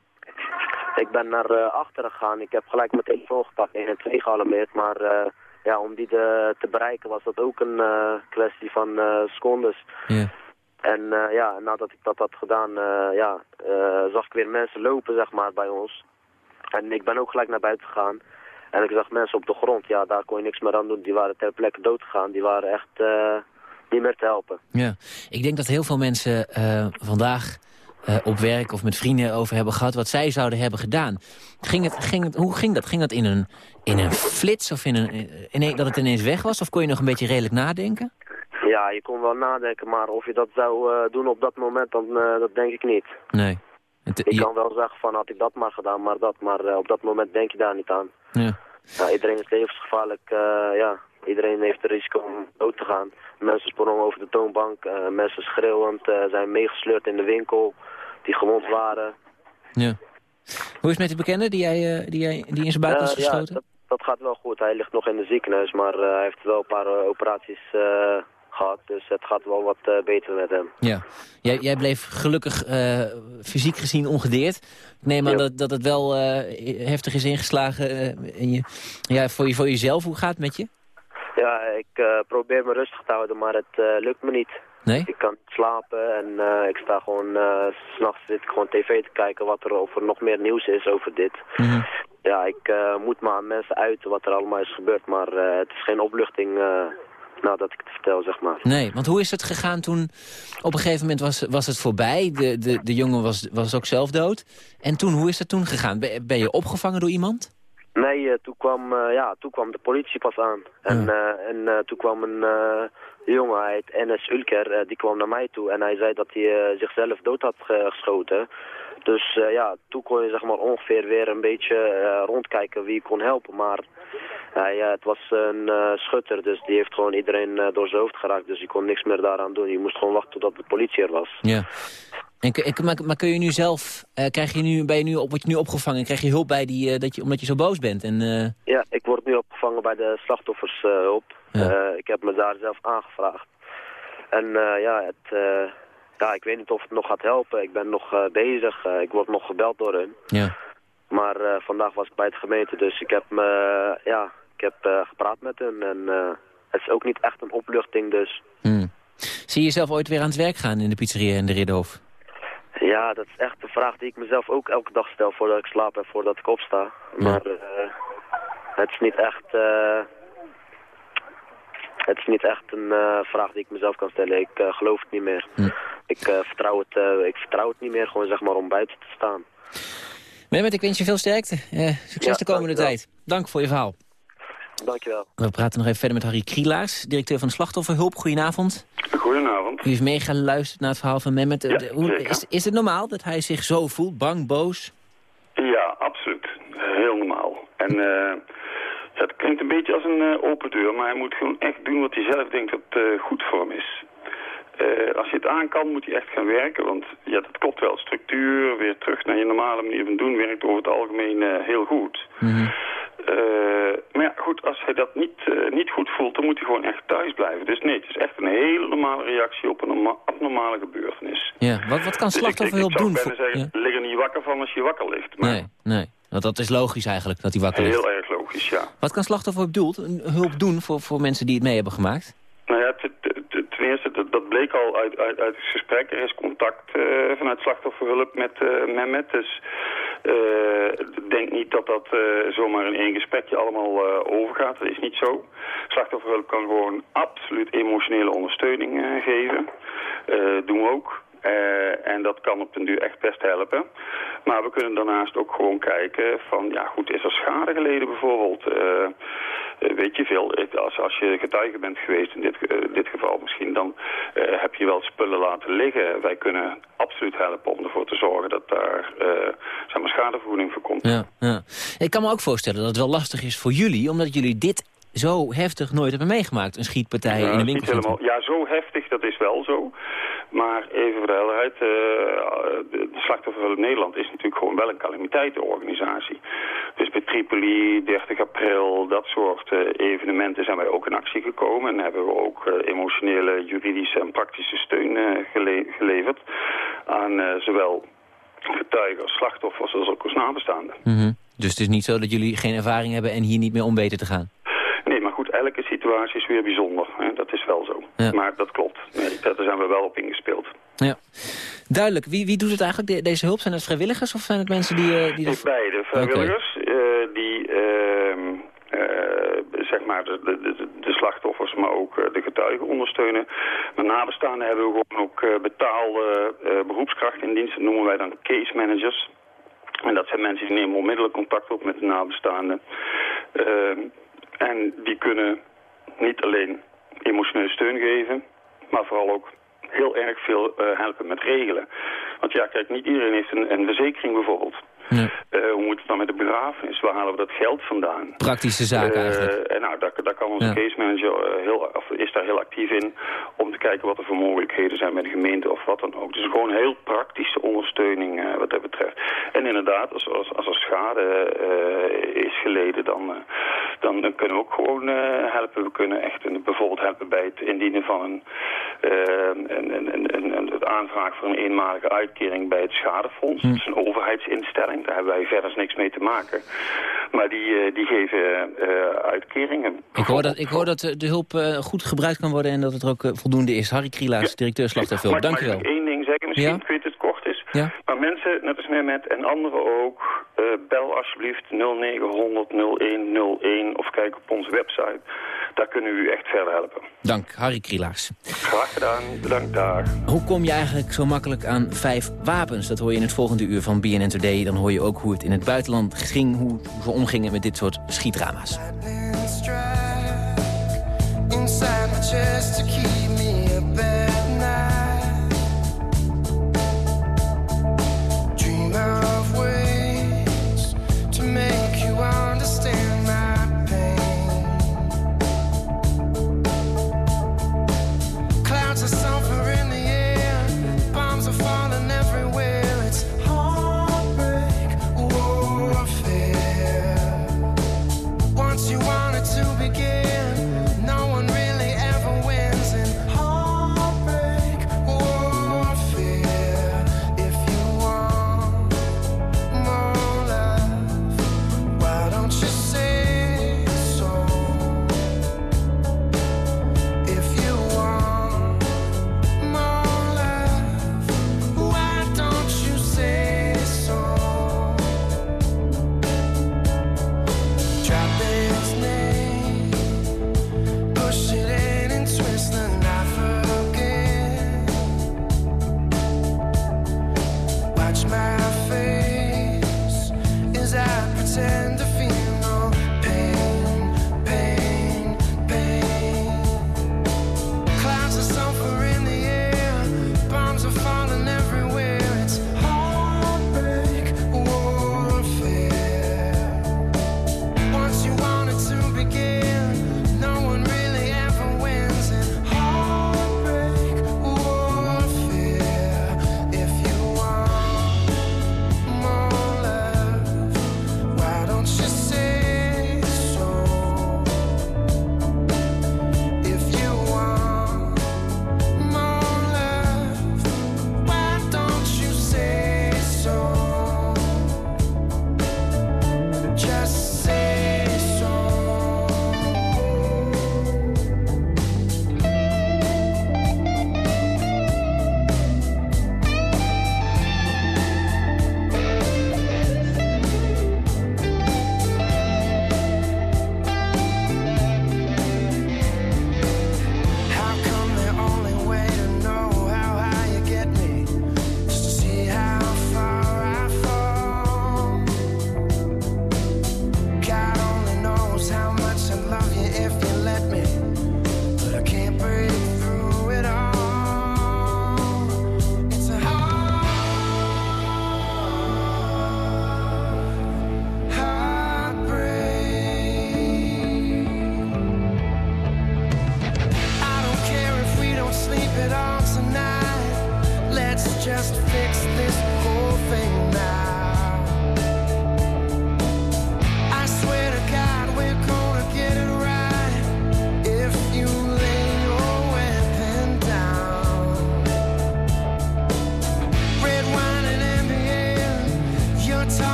Ik ben naar eh, achteren gegaan. Ik heb gelijk mijn telefoon gepakt en en twee gealarmeerd. Maar eh, ja, om die te, te bereiken was dat ook een eh, kwestie van eh, secondes. Ja. En eh, ja, nadat ik dat had gedaan, eh, ja, eh, zag ik weer mensen lopen zeg maar, bij ons. En ik ben ook gelijk naar buiten gegaan. En ik zag mensen op de grond, ja, daar kon je niks meer aan doen. Die waren ter plekke dood gegaan. Die waren echt eh, niet meer te helpen. Ja, ik denk dat heel veel mensen eh, vandaag eh, op werk of met vrienden over hebben gehad... wat zij zouden hebben gedaan. Ging het, ging het, hoe ging dat? Ging dat in een, in een flits of in een, in dat het ineens weg was? Of kon je nog een beetje redelijk nadenken? Ja, je kon wel nadenken, maar of je dat zou doen op dat moment, dan, dat denk ik niet. Nee. Het, ik kan wel zeggen van, had ik dat maar gedaan, maar dat, maar uh, op dat moment denk je daar niet aan. Ja. ja iedereen is levensgevaarlijk, ja. Iedereen heeft het risico om dood te gaan. Mensen sprongen over de toonbank, mensen schreeuwend, zijn meegesleurd in de winkel, die gewond waren. Ja. Hoe is het met die bekende die, jij, die, jij, die in zijn buik is geschoten? Ja, dat, dat, gaat wel goed. Hij ligt nog in de ziekenhuis, maar hij heeft wel een paar operaties gehad. Dus het gaat wel wat uh, beter met hem. Ja. Jij, jij bleef gelukkig uh, fysiek gezien ongedeerd. Ik neem aan dat, dat het wel uh, heftig is ingeslagen in je, ja, voor, je, voor jezelf. Hoe gaat het met je? Ja, ik probeer me rustig te houden, maar het lukt me niet. Nee? Ik kan niet slapen en ik sta gewoon, s s'nachts zit ik gewoon tv te kijken wat er over nog meer nieuws is over dit. Mm -hmm. Ja, ik moet maar aan mensen uiten wat er allemaal is gebeurd, maar het is geen opluchting nou, dat ik het vertel, zeg maar. Nee, want hoe is het gegaan toen... Op een gegeven moment was, was het voorbij. De, de, de jongen was, was ook zelf dood. En toen, hoe is het toen gegaan? Ben, ben je opgevangen door iemand? Nee, uh, toen, kwam, uh, ja, toen kwam de politie pas aan. En, uh, en toen kwam een jongen uit NS Ulker, die kwam naar mij toe. En hij zei dat hij zichzelf dood had geschoten. Dus ja, toen kon je zeg maar ongeveer weer een beetje rondkijken wie kon helpen. Maar ja, ja, het was een schutter, dus die heeft gewoon iedereen door zijn hoofd geraakt. Dus je kon niks meer daaraan doen. Je moest gewoon wachten totdat de politie er was. Ja. En, maar, maar kun je nu zelf, krijg je nu, ben je nu, op, word je nu opgevangen? Krijg je hulp bij die, dat je, omdat je zo boos bent? En, Ja, ik word nu opgevangen bij de slachtoffershulp. Ja. ik heb me daar zelf aangevraagd. En ja, het, ja, ik weet niet of het nog gaat helpen. Ik ben nog bezig. ik word nog gebeld door hun. Ja. Maar vandaag was ik bij de gemeente, dus ik heb me, ja, ik heb gepraat met hen en het is ook niet echt een opluchting dus. Hmm. Zie je jezelf ooit weer aan het werk gaan in de pizzeria in de Ridderhof? Ja, dat is echt de vraag die ik mezelf ook elke dag stel voordat ik slaap en voordat ik opsta. Maar het is niet echt... het is niet echt een vraag die ik mezelf kan stellen. Ik geloof het niet meer. Hmm. Ik, vertrouw het, ik vertrouw het niet meer gewoon zeg maar om buiten te staan. Mehmet, ik wens je veel sterkte. succes ja, de komende tijd. Dank voor je verhaal. Dankjewel. We praten nog even verder met Harry Krielaars, directeur van de Slachtofferhulp. Goedenavond. Goedenavond. U heeft meegeluisterd naar het verhaal van Mehmet. Ja, Hoe, is, is het normaal dat hij zich zo voelt, bang, boos? Ja, absoluut. Heel normaal. En het klinkt een beetje als een uh, open deur, maar hij moet gewoon echt doen wat hij zelf denkt dat uh, goed voor hem is. Uh, als je het aan kan, moet hij echt gaan werken. Want ja, dat klopt wel. Structuur, weer terug naar je normale manier van doen... werkt over het algemeen uh, heel goed. Mm -hmm. uh, maar ja, goed, als hij dat niet, niet goed voelt... dan moet hij gewoon echt thuis blijven. Dus nee, het is echt een hele normale reactie op een abnormale gebeurtenis. Ja, wat, wat kan slachtofferhulp dus ik, ik, doen? Ik zou zeggen, ja. lig er niet wakker van als je wakker ligt. Maar nee, nee. Want dat is logisch eigenlijk, dat hij wakker ligt. Heel erg logisch, ja. Wat kan slachtofferhulp hulp doen voor, voor mensen die het mee hebben gemaakt? Nou ja, ten eerste, dat, bleek al uit, uit, uit het gesprek. Er is contact uh, vanuit slachtofferhulp met uh, Mehmet. Dus uh, denk niet dat dat zomaar in één gesprekje allemaal overgaat. Dat is niet zo. Slachtofferhulp kan gewoon absoluut emotionele ondersteuning geven. doen we ook. Uh, en dat kan op den duur echt best helpen. Maar we kunnen daarnaast ook gewoon kijken van, ja goed, is er schade geleden bijvoorbeeld? Uh, weet je veel, als, als je getuige bent geweest in dit, uh, dit geval misschien, dan heb je wel spullen laten liggen. Wij kunnen absoluut helpen om ervoor te zorgen dat daar zeg maar schadevergoeding voor komt. Ja, ja. Ik kan me ook voorstellen dat het wel lastig is voor jullie, omdat jullie dit zo heftig nooit hebben meegemaakt. Een schietpartij ja, in een winkelcentrum. Ja, zo heftig, dat is wel zo. Maar even voor de helderheid, uh, de Slachtofferhulp Nederland is natuurlijk gewoon wel een calamiteitenorganisatie. Dus bij Tripoli, 30 april, dat soort uh, evenementen zijn wij ook in actie gekomen. En hebben we ook uh, emotionele, juridische en praktische steun gele geleverd aan zowel getuigen als slachtoffers als ook als nabestaanden. -hmm. Dus het is niet zo dat jullie geen ervaring hebben en hier niet meer om weten te gaan? Nee, maar goed, elke situatie is weer bijzonder. Hè? Dat is wel zo. Ja. Maar dat klopt. Nee, daar zijn we wel op ingespeeld. Ja. Duidelijk. Wie, wie doet het eigenlijk, de- deze hulp? Zijn het vrijwilligers of zijn het mensen die... eh, die Ik beide vrijwilligers eh, die ehm, eh, zeg maar de, de, slachtoffers, maar ook de getuigen ondersteunen. Met nabestaanden hebben we gewoon ook betaalde beroepskrachten in dienst. Dat noemen wij dan case managers. En dat zijn mensen die nemen onmiddellijk contact op met de nabestaanden. Ehm, en die kunnen niet alleen emotionele steun geven, maar vooral ook heel erg veel eh, helpen met regelen. Want ja, kijk, niet iedereen heeft een, een verzekering bijvoorbeeld. Eh, hoe moet het dan met de begrafenis? Waar halen we dat geld vandaan? Praktische zaken Eh, eigenlijk. En nou, daar, daar kan onze Ja. case manager eh, heel, of is daar heel actief in om te kijken wat er voor mogelijkheden zijn bij de gemeente of wat dan ook. Dus gewoon heel praktische ondersteuning wat dat betreft. En inderdaad, als, als, als er schade is geleden, dan, dan, kunnen we ook gewoon helpen. We kunnen echt een- bijvoorbeeld helpen bij het indienen van een, een, een, een, een, aanvraag voor een eenmalige uitkering bij het schadefonds. Dat is een overheidsinstelling, daar hebben wij verder niks mee te maken. Maar die, eh, die geven eh, uitkeringen. Ik hoor dat, ik hoor dat eh, de hulp goed gebruikt kan worden en dat het er ook voldoende is. Harry Krielaars, directeur slachtofferhulp. Dank u ik wel. één ding zeggen? Misschien, Ja? ik weet het. Ja? Maar mensen, net als Mehmet en anderen ook, eh, bel alsjeblieft 0900 0101 of kijk op onze website. Daar kunnen we u echt verder helpen. Dank, Harry Krielaars. Graag gedaan. Bedankt, dag. Hoe kom je eigenlijk zo makkelijk aan vijf wapens? Dat hoor je in het volgende uur van BNN Today. Dan hoor je ook hoe het in het buitenland ging, hoe ze omgingen met dit soort schietdrama's. inside my chest to keep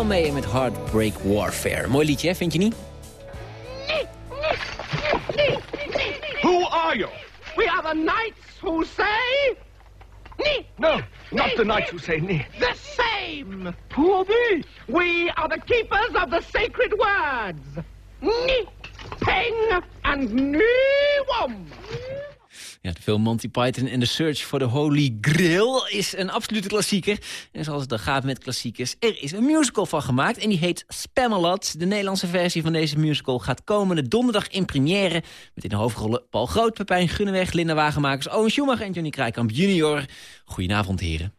John Mayer met Heartbreak Warfare. Mooi liedje, hè? vind je niet? Who are you? We are the knights who say... Nee. No, not the knights who say nee. The same. Who are they? We are the keepers of the sacred words. Nee, peng and nuwam. Ja, de film Monty Python en The Search for the Holy Grail is een absolute klassieker. En zoals het dan gaat met klassiekers, er is een musical van gemaakt. En die heet Spamalot. De Nederlandse versie van deze musical gaat komende donderdag in première. Met in de hoofdrollen Paul Groot, Pepijn Gunneweg, Linda Wagenmakers, Owen Schumacher en Johnny Krijkamp junior. Goedenavond, heren.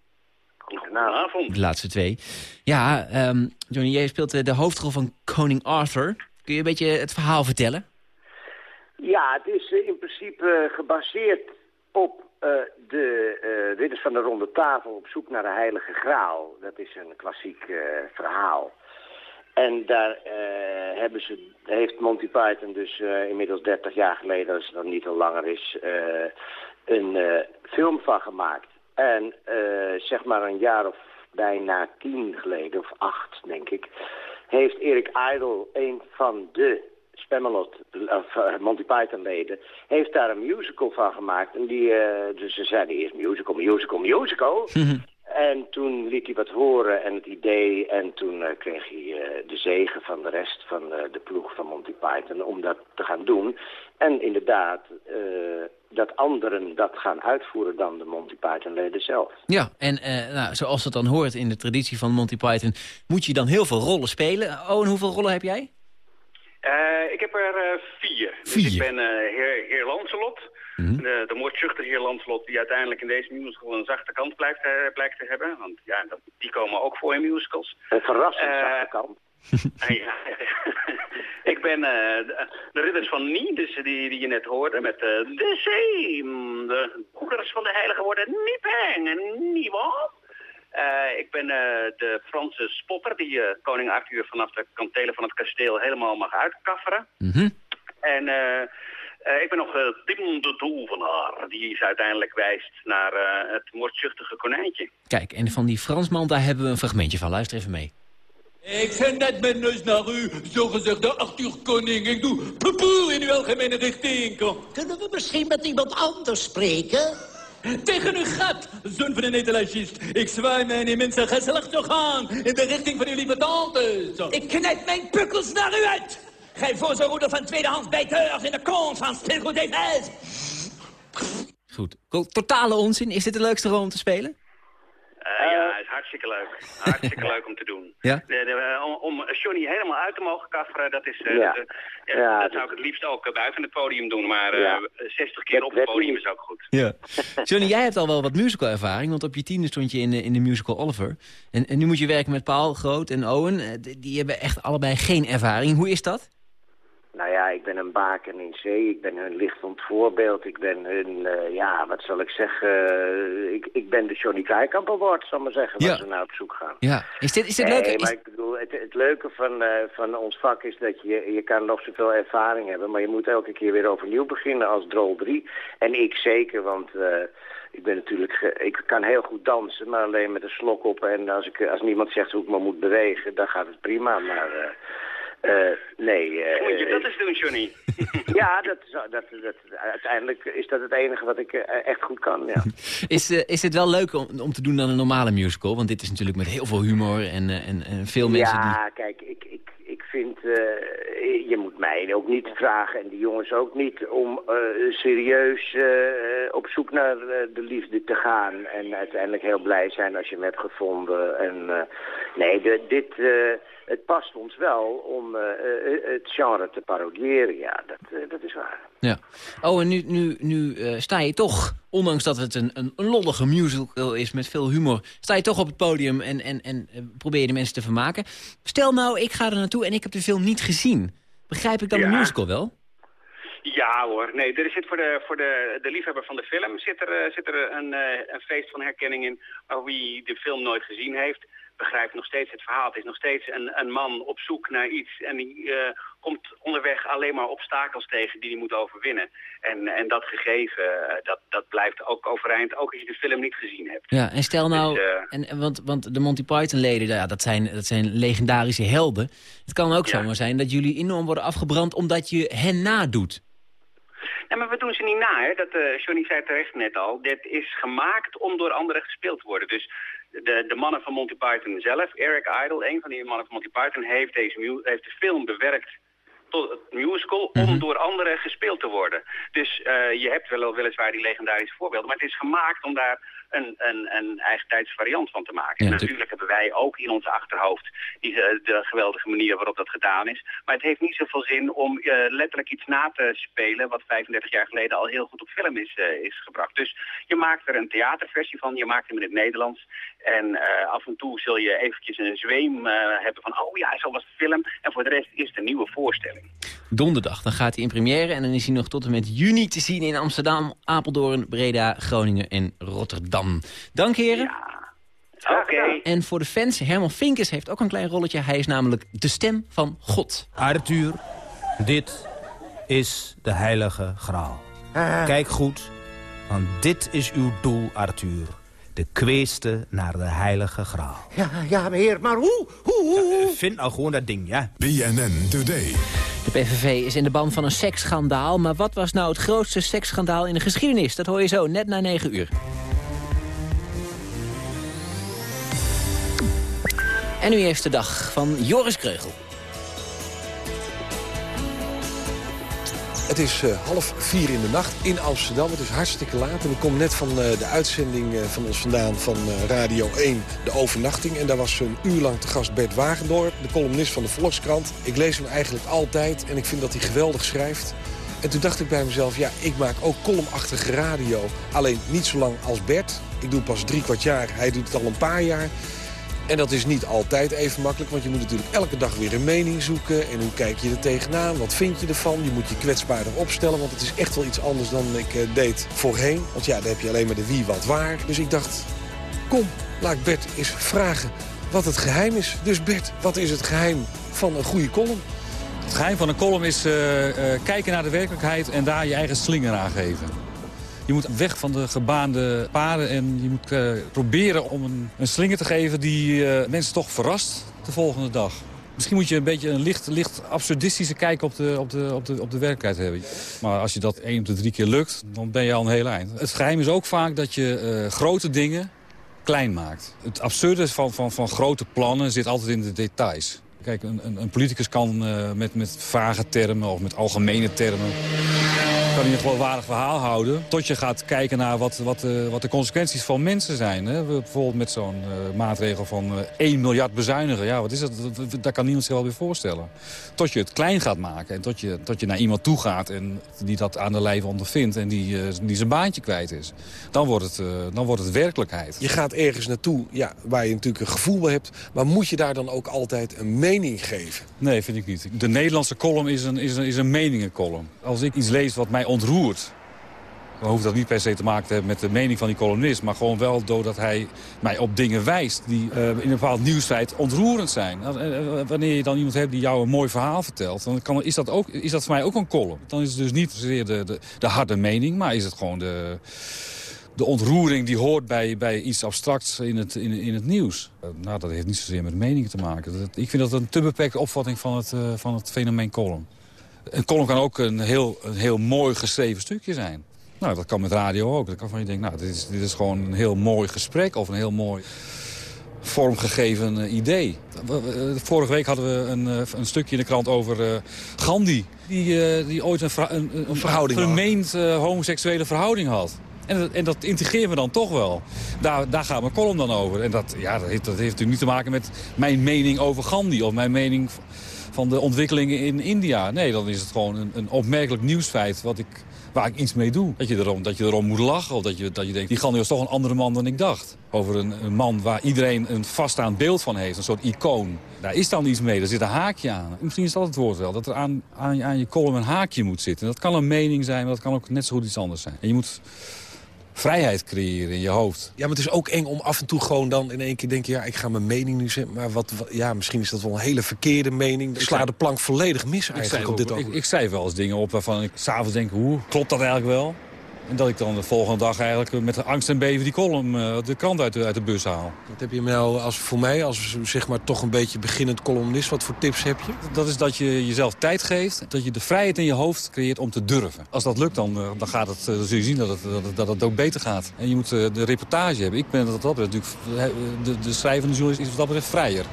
Goedenavond. De laatste twee. Ja, ehm, Johnny, jij speelt eh, de hoofdrol van Koning Arthur. Kun je een beetje het verhaal vertellen? Ja, het is eh, in principe gebaseerd op eh, de eh, ridders van de ronde tafel op zoek naar de heilige graal. Dat is een klassiek verhaal. En daar hebben ze, heeft Monty Python dus inmiddels 30 jaar geleden, als het dan niet al langer is, een film van gemaakt. En zeg maar een jaar of bijna tien geleden, of acht denk ik, heeft Erik Idle, een van de Spamalot, of eh, Monty Python leden, heeft daar een musical van gemaakt. En die, eh, dus ze zeiden eerst musical, musical, musical. [LAUGHS] En toen liet hij wat horen en het idee. En toen eh, kreeg hij de zegen van de rest van de ploeg van Monty Python om dat te gaan doen. En inderdaad, dat anderen dat gaan uitvoeren dan de Monty Python-leden zelf. Ja, en nou, zoals het dan hoort in de traditie van Monty Python... moet je dan heel veel rollen spelen. Owen, hoeveel rollen heb jij? Eh, ik heb er eh, vier. Dus ik ben eh, heer, heer Lancelot. Mhm. De, de moordzuchtige heer Lancelot die uiteindelijk in deze musical een zachte kant blijkt, blijkt te hebben. Want ja, dat, die komen ook voor in musicals. Een verrassend zachte kant. [LAUGHS] ja, [LAUGHS] ik ben eh, de, de ridders van Nie, dus die, die je net hoorde, met de Zeem. De broeders van de heilige woorden Nipeng en Niewam. Eh, ik ben eh, de Franse spotter die eh, koning Arthur vanaf de kantelen van het kasteel helemaal mag uitkafferen. En eh, eh, ik ben nog uh, Tim de Toevenaar, die ze uiteindelijk wijst naar eh, het moordzuchtige konijntje. Kijk, en van die Fransman, daar hebben we een fragmentje van. Luister even mee. Ik zend net mijn neus naar u, zogezegde Arthur Koning. Ik doe poepoe in uw algemene richting. Kunnen we misschien met iemand anders spreken? Tegen uw gat, zoon van een etalagist. Ik zwaai mijn immense gezellig toch aan in de richting van uw lieve tante. Ik knijp mijn pukkels naar u uit. Gij voorzoeroeder van tweedehands bijteurs in de kont van Stilgoed Davies. Goed. Totale onzin. Is dit de leukste rol om te spelen? Eh, ja, het is hartstikke leuk. Hartstikke [LAUGHS] leuk om te doen. Ja? De, de, om, om Johnny helemaal uit te mogen kafferen, dat, is, eh, Ja. dat, eh, Ja, dat zou ik het liefst ook eh, buiten het podium doen. Maar eh, Ja. 60 keer op het podium is ook goed. Ja. [LAUGHS] Johnny, jij hebt al wel wat musical-ervaring, want op je tiende stond je in de, in de musical Oliver. En, en nu moet je werken met Paul, Groot en Owen. Eh, Die, die hebben echt allebei geen ervaring. Hoe is dat? Nou ja, ik ben een baken in zee. Ik ben hun lichtend voorbeeld. Ik ben hun, eh, ja, wat zal ik zeggen... ik, ik ben de Johnny Krijkamp Award, zal ik maar zeggen, Ja. waar ze naar op zoek gaan. Ja. Is dit, is dit nee, leuk? maar Is- ik bedoel, het, het leuke van, eh, van ons vak is dat je, je kan nog zoveel ervaring hebben, maar je moet elke keer weer overnieuw beginnen als drol 3. En ik zeker, want eh, ik ben natuurlijk, ik kan heel goed dansen, maar alleen met een slok op. En als, ik, als niemand zegt hoe ik me moet bewegen, dan gaat het prima, maar... eh, eh, nee. eh, Moet je dat eens doen, Johnny? [LAUGHS] ja, dat, is- dat, dat, uiteindelijk is dat het enige wat ik eh, echt goed kan, ja. [LAUGHS] Is, eh, is het wel leuk om, om te doen dan een normale musical? Want dit is natuurlijk met heel veel humor en, eh, en, en veel mensen die... Ja, kijk, ik, ik, ik vind, eh, je moet mij ook niet vragen en die jongens ook niet om eh, serieus eh, op zoek naar eh, de liefde te gaan. En uiteindelijk heel blij zijn als je hem hebt gevonden. En eh, nee, de, dit, eh, het past ons wel om eh, eh, het genre te parodiëren. Ja, dat, eh, dat is waar. Ja. Oh, en nu, nu, nu eh, sta je toch, ondanks dat het een, een, een lollige musical is met veel humor... sta je toch op het podium en, en, en eh, probeer je de mensen te vermaken. Stel nou, ik ga er naartoe en ik heb de film niet gezien. Begrijp ik dan de musical wel? Ja hoor, nee, er zit voor de, voor de, de liefhebber van de film zit er, eh, zit er een, eh, een feest van herkenning in. Maar wie de film nooit gezien heeft, begrijpt nog steeds het verhaal. Het is nog steeds een, een man op zoek naar iets en die eh, komt onderweg alleen maar obstakels tegen die hij moet overwinnen. En, en dat gegeven, eh, dat, dat blijft ook overeind, ook als je de film niet gezien hebt. Ja, en stel nou, Dus, eh, en, want, want de Monty Python-leden, ja, dat, zijn, dat zijn legendarische helden. Het kan ook zomaar zijn dat jullie enorm worden afgebrand omdat je hen nadoet. Nee, maar we doen ze niet na, hè. Dat, Johnny zei terecht net al. Dit is gemaakt om door anderen gespeeld te worden. Dus de, de mannen van Monty Python zelf, Eric Idle, een van die mannen van Monty Python, heeft, deze heeft de film bewerkt tot het musical om door anderen gespeeld te worden. Dus eh, je hebt wel weliswaar die legendarische voorbeelden, maar het is gemaakt om daar een, een, een eigentijds variant van te maken. Ja, natuurlijk hebben wij ook in ons achterhoofd die, eh, de geweldige manier waarop dat gedaan is. Maar het heeft niet zoveel zin om eh, letterlijk iets na te spelen wat 35 jaar geleden al heel goed op film is, eh, is gebracht. Dus je maakt er een theaterversie van, je maakt hem in het Nederlands. En af en toe zul je eventjes een zweem hebben van, oh ja, zo was de film. En voor de rest is het een nieuwe voorstelling. Donderdag, dan gaat hij in première en dan is hij nog tot en met juni te zien in Amsterdam, Apeldoorn, Breda, Groningen en Rotterdam. Dank heren. Oké. En voor de fans, Herman Vinkers heeft ook een klein rolletje. Hij is namelijk de stem van God. Arthur, dit is de heilige graal. Kijk goed, want dit is uw doel, Arthur. De kweeste naar de heilige graal. Ja, ja, meneer, maar hoe? hoe, hoe? Vind nou gewoon dat ding, ja. BNN Today. De PVV is in de ban van een seksschandaal. Maar wat was nou het grootste seksschandaal in de geschiedenis? Dat hoor je zo, net na 9 uur. En nu eerst de dag van Joris Kreugel. Het is eh, half vier in de nacht in Amsterdam. Het is hartstikke laat. En ik kom net van eh, de uitzending eh, van ons vandaan van Radio 1, de overnachting. En daar was een uur lang te gast Bert Wagendorp, de columnist van de Volkskrant. Ik lees hem eigenlijk altijd en ik vind dat hij geweldig schrijft. En toen dacht ik bij mezelf, ja, ik maak ook columnachtige radio. Alleen niet zo lang als Bert. Ik doe pas drie kwart jaar, hij doet het al een paar jaar. En dat is niet altijd even makkelijk, want je moet natuurlijk elke dag weer een mening zoeken. En hoe kijk je er tegenaan? Wat vind je ervan? Je moet je kwetsbaarder opstellen, want het is echt wel iets anders dan ik eh, deed voorheen. Want ja, dan heb je alleen maar de wie, wat, waar. Dus ik dacht, kom, laat Bert eens vragen wat het geheim is. Dus Bert, wat is het geheim van een goede column? Het geheim van een column is eh, eh, kijken naar de werkelijkheid en daar je eigen slinger aan geven. Je moet weg van de gebaande paden en je moet eh, proberen om een, een slinger te geven die eh, mensen toch verrast de volgende dag. Misschien moet je een beetje een licht, licht absurdistische kijk op de, op, de, op, de, op de werkelijkheid hebben. Maar als je dat één op de drie keer lukt, dan ben je al een heel eind. Het geheim is ook vaak dat je eh, grote dingen klein maakt. Het absurde van, van, van grote plannen zit altijd in de details. Kijk, een, een, een politicus kan met, met vage termen of met algemene termen... kan hij een geloofwaardig verhaal houden... tot je gaat kijken naar wat, wat, eh, wat de consequenties van mensen zijn. Hè? We- Bijvoorbeeld met zo'n eh, maatregel van eh 1 miljard bezuinigen. Ja, wat is dat? Daar kan niemand zich wel weer voorstellen. Tot je het klein gaat maken en tot je, tot je naar iemand toe gaat... en die dat aan de lijve ondervindt en die, eh, die zijn baantje kwijt is. Dan wordt het, eh, dan wordt het werkelijkheid. Je gaat ergens naartoe ja, waar je natuurlijk een gevoel bij hebt. Maar moet je daar dan ook altijd een mening geven? Nee, vind ik niet. De Nederlandse column is een, is een, is een meningencolumn. Als ik iets lees wat mij ontroert... dan hoeft dat niet per se te maken te hebben met de mening van die columnist... maar gewoon wel doordat hij mij op dingen wijst... die eh, in een bepaald nieuwsfeit ontroerend zijn. Als- eh, eh, Wanneer je dan iemand hebt die jou een mooi verhaal vertelt... dan kan, is, dat ook, is dat voor mij ook een column. Dan is het dus niet zozeer de, de, de harde mening... maar is het gewoon de, de ontroering die hoort bij, bij iets abstracts in het, in, in het nieuws. Nou, dat heeft niet zozeer met meningen te maken. Dat, ik vind dat een te beperkte opvatting van het, van het fenomeen column. Een column kan ook een heel, een heel mooi geschreven stukje zijn. Nou, dat kan met radio ook. Dat kan van je denken, nou, dit is, dit is gewoon een heel mooi gesprek of een heel mooi vormgegeven eh, idee. We- Vorige week hadden we een, eh, een stukje in de krant over eh, Gandhi. Die, eh, die ooit een, een, een, verhouding vermeend eh, homoseksuele verhouding had. En dat, en dat integreren we dan toch wel. Daar, daar gaat mijn column dan over. En dat, ja, dat, heeft, dat heeft natuurlijk niet te maken met mijn mening over Gandhi... of mijn mening van de ontwikkelingen in India. Nee, dan is het gewoon een, een opmerkelijk nieuwsfeit wat ik, waar ik iets mee doe. Dat je erom, dat je erom moet lachen of dat je, dat je denkt... die Gandhi was toch een andere man dan ik dacht. Over een, man waar iedereen een vaststaand beeld van heeft. Een soort icoon. Daar is dan iets mee, daar zit een haakje aan. Misschien is dat het woord wel, dat er aan, aan, je- column een haakje moet zitten. Dat kan een mening zijn, maar dat kan ook net zo goed iets anders zijn. En je moet vrijheid creëren in je hoofd. Ja, maar het is ook eng om af en toe gewoon dan in één keer denken... ja, ik ga mijn mening nu zeggen, maar wat, wat- ja, misschien is dat wel een hele verkeerde mening. Ik sla de plank volledig mis Ik eigenlijk schrijf, op dit ook- ik, ik schrijf wel eens dingen op waarvan ik s'avonds denk... hoe klopt dat eigenlijk wel? En dat ik dan de volgende dag eigenlijk met angst en beven die column, eh, de krant uit de, uit de bus haal. Wat heb je nou als, voor mij, als zeg maar toch een beetje beginnend columnist... wat voor tips heb je? Dat is dat je jezelf tijd geeft, dat je de vrijheid in je hoofd creëert om te durven. Als dat lukt, dan, eh, dan, gaat het, eh, dan zul je zien dat het, dat, het, dat het ook beter gaat. En je moet de reportage hebben. Ik ben dat dat betreft natuurlijk, de, de schrijvende journalist is wat dat betreft vrijer.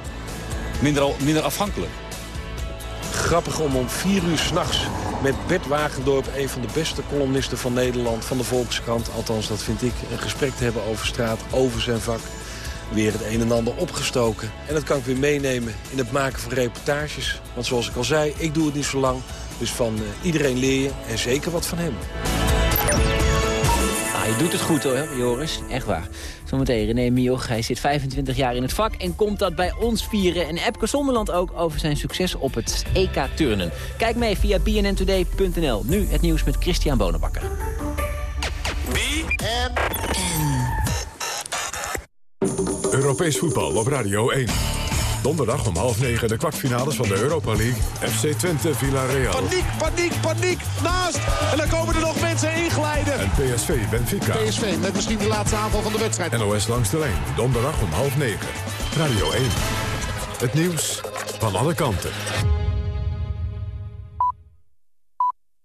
Minder, al- minder afhankelijk. Grappig om om vier uur s'nachts met Bert Wagendorp... een van de beste columnisten van Nederland, van de Volkskrant... althans, dat vind ik, een gesprek te hebben over straat, over zijn vak. Weer het een en ander opgestoken. En dat kan ik weer meenemen in het maken van reportages. Want zoals ik al zei, ik doe het niet zo lang. Dus van eh, iedereen leer je en zeker wat van hem. Je doet het goed hoor, Joris. Echt waar. Zometeen René Mioch. Hij zit 25 jaar in het vak en komt dat bij ons vieren. En Epke Zonderland ook over zijn succes op het EK Turnen. Kijk mee via bnntoday.nl. Nu het nieuws met Christian Bonenbakker. Europees voetbal op Radio 1. Donderdag om half negen de kwartfinales van de Europa League. FC Twente Villarreal. Paniek, paniek, paniek. Naast. En dan komen er nog mensen inglijden. En PSV Benfica. PSV met misschien de laatste aanval van de wedstrijd. NOS langs de lijn. Donderdag om half negen. Radio 1. Het nieuws van alle kanten.